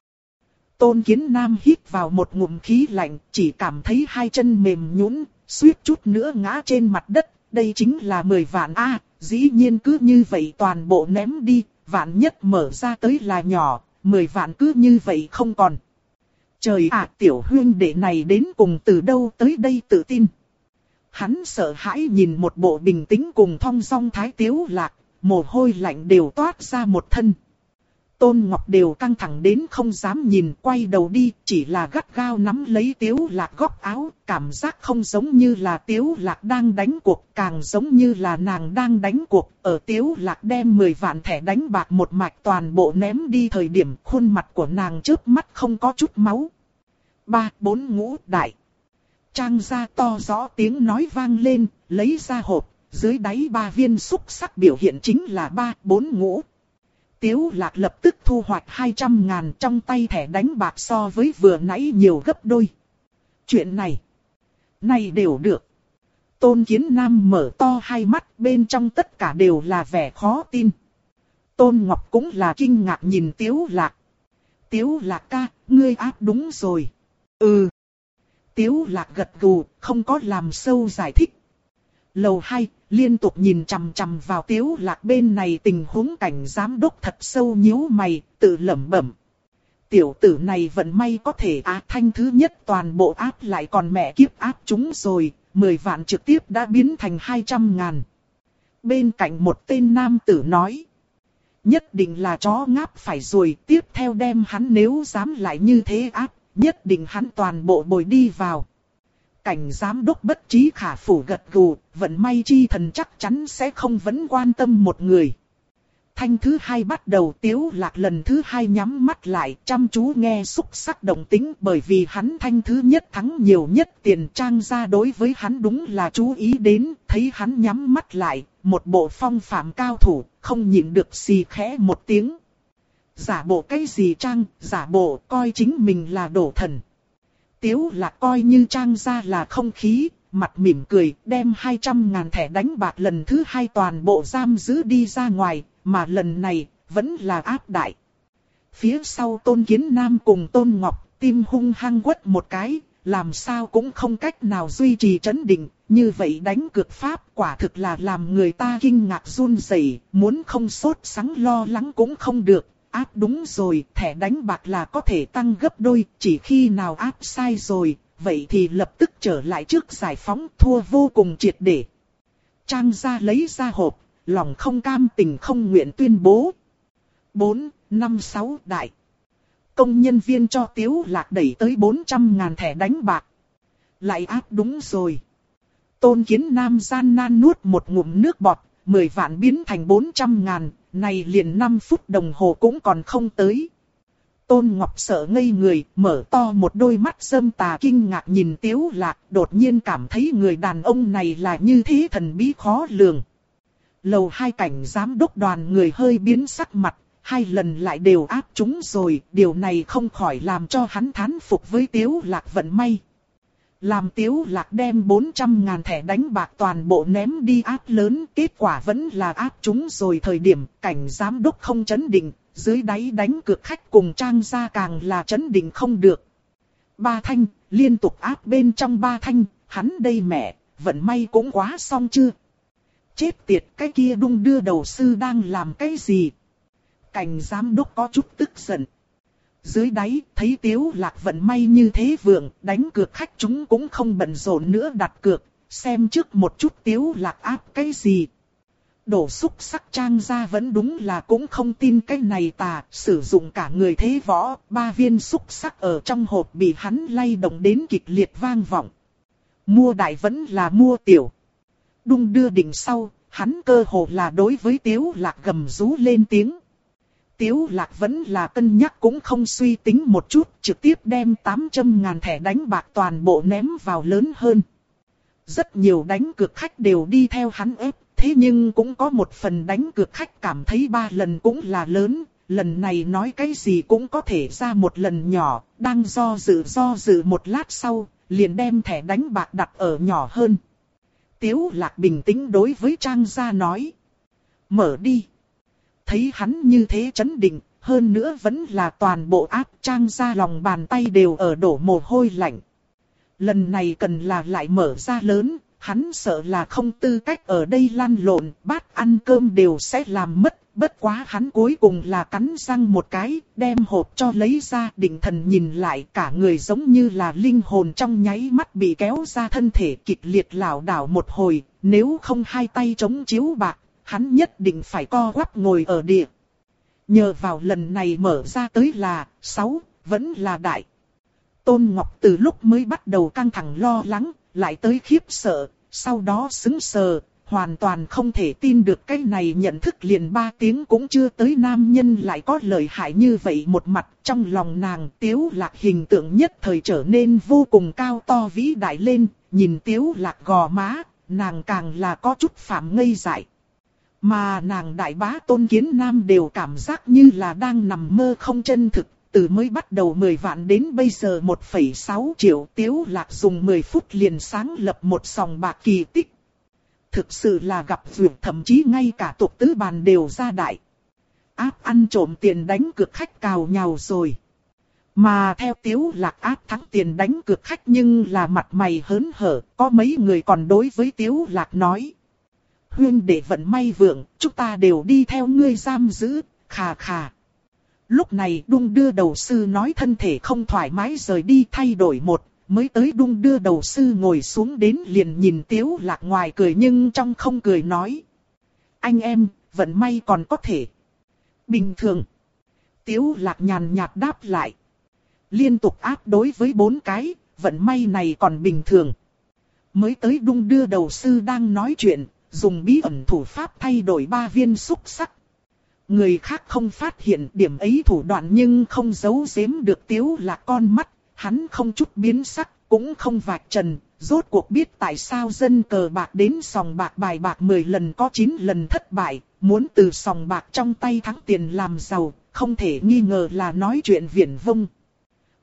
Tôn Kiến Nam hít vào một ngụm khí lạnh, chỉ cảm thấy hai chân mềm nhũn, suýt chút nữa ngã trên mặt đất. Đây chính là 10 vạn A, dĩ nhiên cứ như vậy toàn bộ ném đi, vạn nhất mở ra tới là nhỏ, 10 vạn cứ như vậy không còn. Trời ạ tiểu huyên đệ này đến cùng từ đâu tới đây tự tin. Hắn sợ hãi nhìn một bộ bình tĩnh cùng thong song thái tiếu lạc, mồ hôi lạnh đều toát ra một thân. Tôn Ngọc đều căng thẳng đến không dám nhìn quay đầu đi, chỉ là gắt gao nắm lấy tiếu lạc góc áo, cảm giác không giống như là tiếu lạc đang đánh cuộc, càng giống như là nàng đang đánh cuộc, ở tiếu lạc đem 10 vạn thẻ đánh bạc một mạch toàn bộ ném đi thời điểm khuôn mặt của nàng trước mắt không có chút máu. Ba, bốn ngũ đại. Trang ra to rõ tiếng nói vang lên, lấy ra hộp, dưới đáy ba viên xúc sắc biểu hiện chính là ba, bốn ngũ. Tiếu lạc lập tức thu hoạch 200 ngàn trong tay thẻ đánh bạc so với vừa nãy nhiều gấp đôi. Chuyện này, này đều được. Tôn Kiến Nam mở to hai mắt bên trong tất cả đều là vẻ khó tin. Tôn Ngọc cũng là kinh ngạc nhìn Tiếu Lạc. Tiếu Lạc ca, ngươi áp đúng rồi. Ừ. Tiếu Lạc gật gù, không có làm sâu giải thích. Lầu 2, liên tục nhìn chằm chằm vào tiếu lạc bên này tình huống cảnh giám đốc thật sâu nhíu mày, tự lẩm bẩm. Tiểu tử này vận may có thể á thanh thứ nhất toàn bộ áp lại còn mẹ kiếp áp chúng rồi, 10 vạn trực tiếp đã biến thành 200 ngàn. Bên cạnh một tên nam tử nói. Nhất định là chó ngáp phải rồi, tiếp theo đem hắn nếu dám lại như thế áp, nhất định hắn toàn bộ bồi đi vào cảnh giám đốc bất trí khả phủ gật gù, vận may chi thần chắc chắn sẽ không vẫn quan tâm một người. Thanh thứ hai bắt đầu tiếu lạc lần thứ hai nhắm mắt lại chăm chú nghe xúc sắc động tính bởi vì hắn thanh thứ nhất thắng nhiều nhất tiền trang ra đối với hắn đúng là chú ý đến, thấy hắn nhắm mắt lại, một bộ phong phạm cao thủ, không nhịn được xì khẽ một tiếng. Giả bộ cái gì trang, giả bộ coi chính mình là đổ thần. Tiếu lạc coi như trang ra là không khí, mặt mỉm cười, đem 200 ngàn thẻ đánh bạc lần thứ hai toàn bộ giam giữ đi ra ngoài, mà lần này, vẫn là áp đại. Phía sau tôn kiến nam cùng tôn ngọc, tim hung hăng quất một cái, làm sao cũng không cách nào duy trì trấn định, như vậy đánh cược pháp quả thực là làm người ta kinh ngạc run rẩy, muốn không sốt sắng lo lắng cũng không được, áp đúng rồi, thẻ đánh bạc là có thể tăng gấp đôi, chỉ khi nào áp sai rồi, vậy thì lập tức trở lại trước giải phóng thua vô cùng triệt để. Trang ra lấy ra hộp, lòng không cam tình không nguyện tuyên bố. 4, 5, 6 đại. Công nhân viên cho Tiếu Lạc đẩy tới 400 ngàn thẻ đánh bạc. Lại áp đúng rồi. Tôn Kiến Nam gian nan nuốt một ngụm nước bọt, 10 vạn biến thành 400 ngàn, này liền 5 phút đồng hồ cũng còn không tới. Tôn Ngọc sợ ngây người, mở to một đôi mắt dâm tà kinh ngạc nhìn Tiếu Lạc, đột nhiên cảm thấy người đàn ông này là như thế thần bí khó lường. Lầu hai cảnh giám đốc đoàn người hơi biến sắc mặt, hai lần lại đều áp chúng rồi, điều này không khỏi làm cho hắn thán phục với Tiếu Lạc vận may. Làm Tiếu Lạc đem 400 ngàn thẻ đánh bạc toàn bộ ném đi áp lớn, kết quả vẫn là áp chúng rồi thời điểm cảnh giám đốc không chấn định, dưới đáy đánh cược khách cùng trang ra càng là chấn định không được. Ba thanh, liên tục áp bên trong ba thanh, hắn đây mẹ, vận may cũng quá xong chưa? Chết tiệt cái kia đung đưa đầu sư đang làm cái gì? Cảnh giám đốc có chút tức giận. Dưới đáy, thấy tiếu lạc vận may như thế vượng, đánh cược khách chúng cũng không bận rộn nữa đặt cược, xem trước một chút tiếu lạc áp cái gì. Đổ xúc sắc trang ra vẫn đúng là cũng không tin cái này tà, sử dụng cả người thế võ, ba viên xúc sắc ở trong hộp bị hắn lay động đến kịch liệt vang vọng. Mua đại vẫn là mua tiểu. Đung đưa đỉnh sau, hắn cơ hồ là đối với tiếu lạc gầm rú lên tiếng. Tiếu lạc vẫn là cân nhắc cũng không suy tính một chút, trực tiếp đem 800 ngàn thẻ đánh bạc toàn bộ ném vào lớn hơn. Rất nhiều đánh cược khách đều đi theo hắn ép, thế nhưng cũng có một phần đánh cược khách cảm thấy ba lần cũng là lớn, lần này nói cái gì cũng có thể ra một lần nhỏ, đang do dự do dự một lát sau, liền đem thẻ đánh bạc đặt ở nhỏ hơn. Tiếu lạc bình tĩnh đối với Trang gia nói. Mở đi. Thấy hắn như thế chấn định, hơn nữa vẫn là toàn bộ áp Trang ra lòng bàn tay đều ở đổ mồ hôi lạnh. Lần này cần là lại mở ra lớn, hắn sợ là không tư cách ở đây lăn lộn, bát ăn cơm đều sẽ làm mất. Bất quá hắn cuối cùng là cắn răng một cái, đem hộp cho lấy ra, định thần nhìn lại cả người giống như là linh hồn trong nháy mắt bị kéo ra thân thể kịch liệt lảo đảo một hồi, nếu không hai tay chống chiếu bạc, hắn nhất định phải co quắp ngồi ở địa. Nhờ vào lần này mở ra tới là, sáu, vẫn là đại. Tôn Ngọc từ lúc mới bắt đầu căng thẳng lo lắng, lại tới khiếp sợ, sau đó xứng sờ, hoàn toàn không thể tin được cái này nhận thức liền ba tiếng cũng chưa tới nam nhân lại có lợi hại như vậy một mặt trong lòng nàng tiếu lạc hình tượng nhất thời trở nên vô cùng cao to vĩ đại lên, nhìn tiếu lạc gò má, nàng càng là có chút phạm ngây dại. Mà nàng đại bá tôn kiến nam đều cảm giác như là đang nằm mơ không chân thực, từ mới bắt đầu 10 vạn đến bây giờ 1,6 triệu tiếu lạc dùng 10 phút liền sáng lập một sòng bạc kỳ tích. Thực sự là gặp vượt thậm chí ngay cả tục tứ bàn đều ra đại. Áp ăn trộm tiền đánh cược khách cào nhào rồi. Mà theo tiếu lạc áp thắng tiền đánh cược khách nhưng là mặt mày hớn hở, có mấy người còn đối với tiếu lạc nói. Huyên để vận may vượng, chúng ta đều đi theo ngươi giam giữ, khà khà. Lúc này đung đưa đầu sư nói thân thể không thoải mái rời đi thay đổi một, mới tới đung đưa đầu sư ngồi xuống đến liền nhìn tiếu lạc ngoài cười nhưng trong không cười nói. Anh em, vận may còn có thể. Bình thường. Tiếu lạc nhàn nhạt đáp lại. Liên tục áp đối với bốn cái, vận may này còn bình thường. Mới tới đung đưa đầu sư đang nói chuyện, dùng bí ẩn thủ pháp thay đổi ba viên xúc sắc. Người khác không phát hiện điểm ấy thủ đoạn nhưng không giấu giếm được tiếu là con mắt, hắn không chút biến sắc, cũng không vạch trần, rốt cuộc biết tại sao dân cờ bạc đến sòng bạc bài bạc 10 lần có 9 lần thất bại, muốn từ sòng bạc trong tay thắng tiền làm giàu, không thể nghi ngờ là nói chuyện viển vông.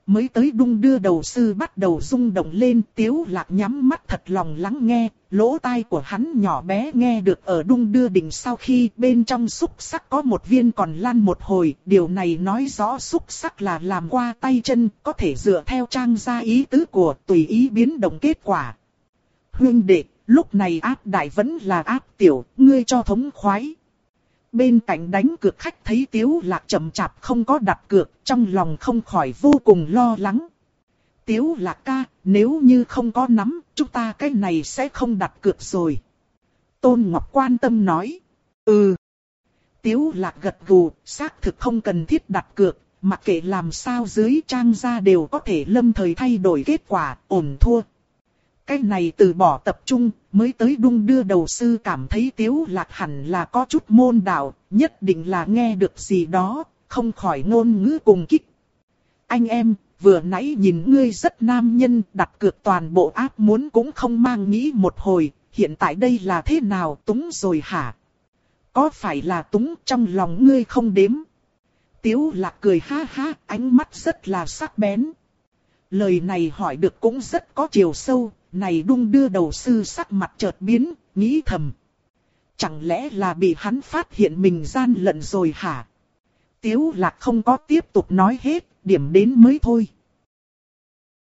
Mới tới đung đưa đầu sư bắt đầu rung động lên tiếu lạc nhắm mắt thật lòng lắng nghe, lỗ tai của hắn nhỏ bé nghe được ở đung đưa đỉnh sau khi bên trong xúc sắc có một viên còn lăn một hồi, điều này nói rõ xúc sắc là làm qua tay chân, có thể dựa theo trang gia ý tứ của tùy ý biến động kết quả. Huyên đệ, lúc này áp đại vẫn là áp tiểu, ngươi cho thống khoái. Bên cạnh đánh cược khách thấy Tiếu Lạc chậm chạp không có đặt cược, trong lòng không khỏi vô cùng lo lắng. Tiếu Lạc ca, nếu như không có nắm, chúng ta cái này sẽ không đặt cược rồi. Tôn Ngọc quan tâm nói. Ừ. Tiếu Lạc gật gù, xác thực không cần thiết đặt cược, mặc kệ làm sao dưới trang ra đều có thể lâm thời thay đổi kết quả, ổn thua. Cái này từ bỏ tập trung, mới tới đung đưa đầu sư cảm thấy tiếu lạc hẳn là có chút môn đạo, nhất định là nghe được gì đó, không khỏi ngôn ngữ cùng kích. anh em, vừa nãy nhìn ngươi rất nam nhân, đặt cược toàn bộ áp muốn cũng không mang nghĩ một hồi, hiện tại đây là thế nào túng rồi hả? Có phải là túng trong lòng ngươi không đếm? Tiếu lạc cười ha ha, ánh mắt rất là sắc bén. Lời này hỏi được cũng rất có chiều sâu, này đung đưa đầu sư sắc mặt chợt biến, nghĩ thầm. Chẳng lẽ là bị hắn phát hiện mình gian lận rồi hả? Tiếu lạc không có tiếp tục nói hết, điểm đến mới thôi.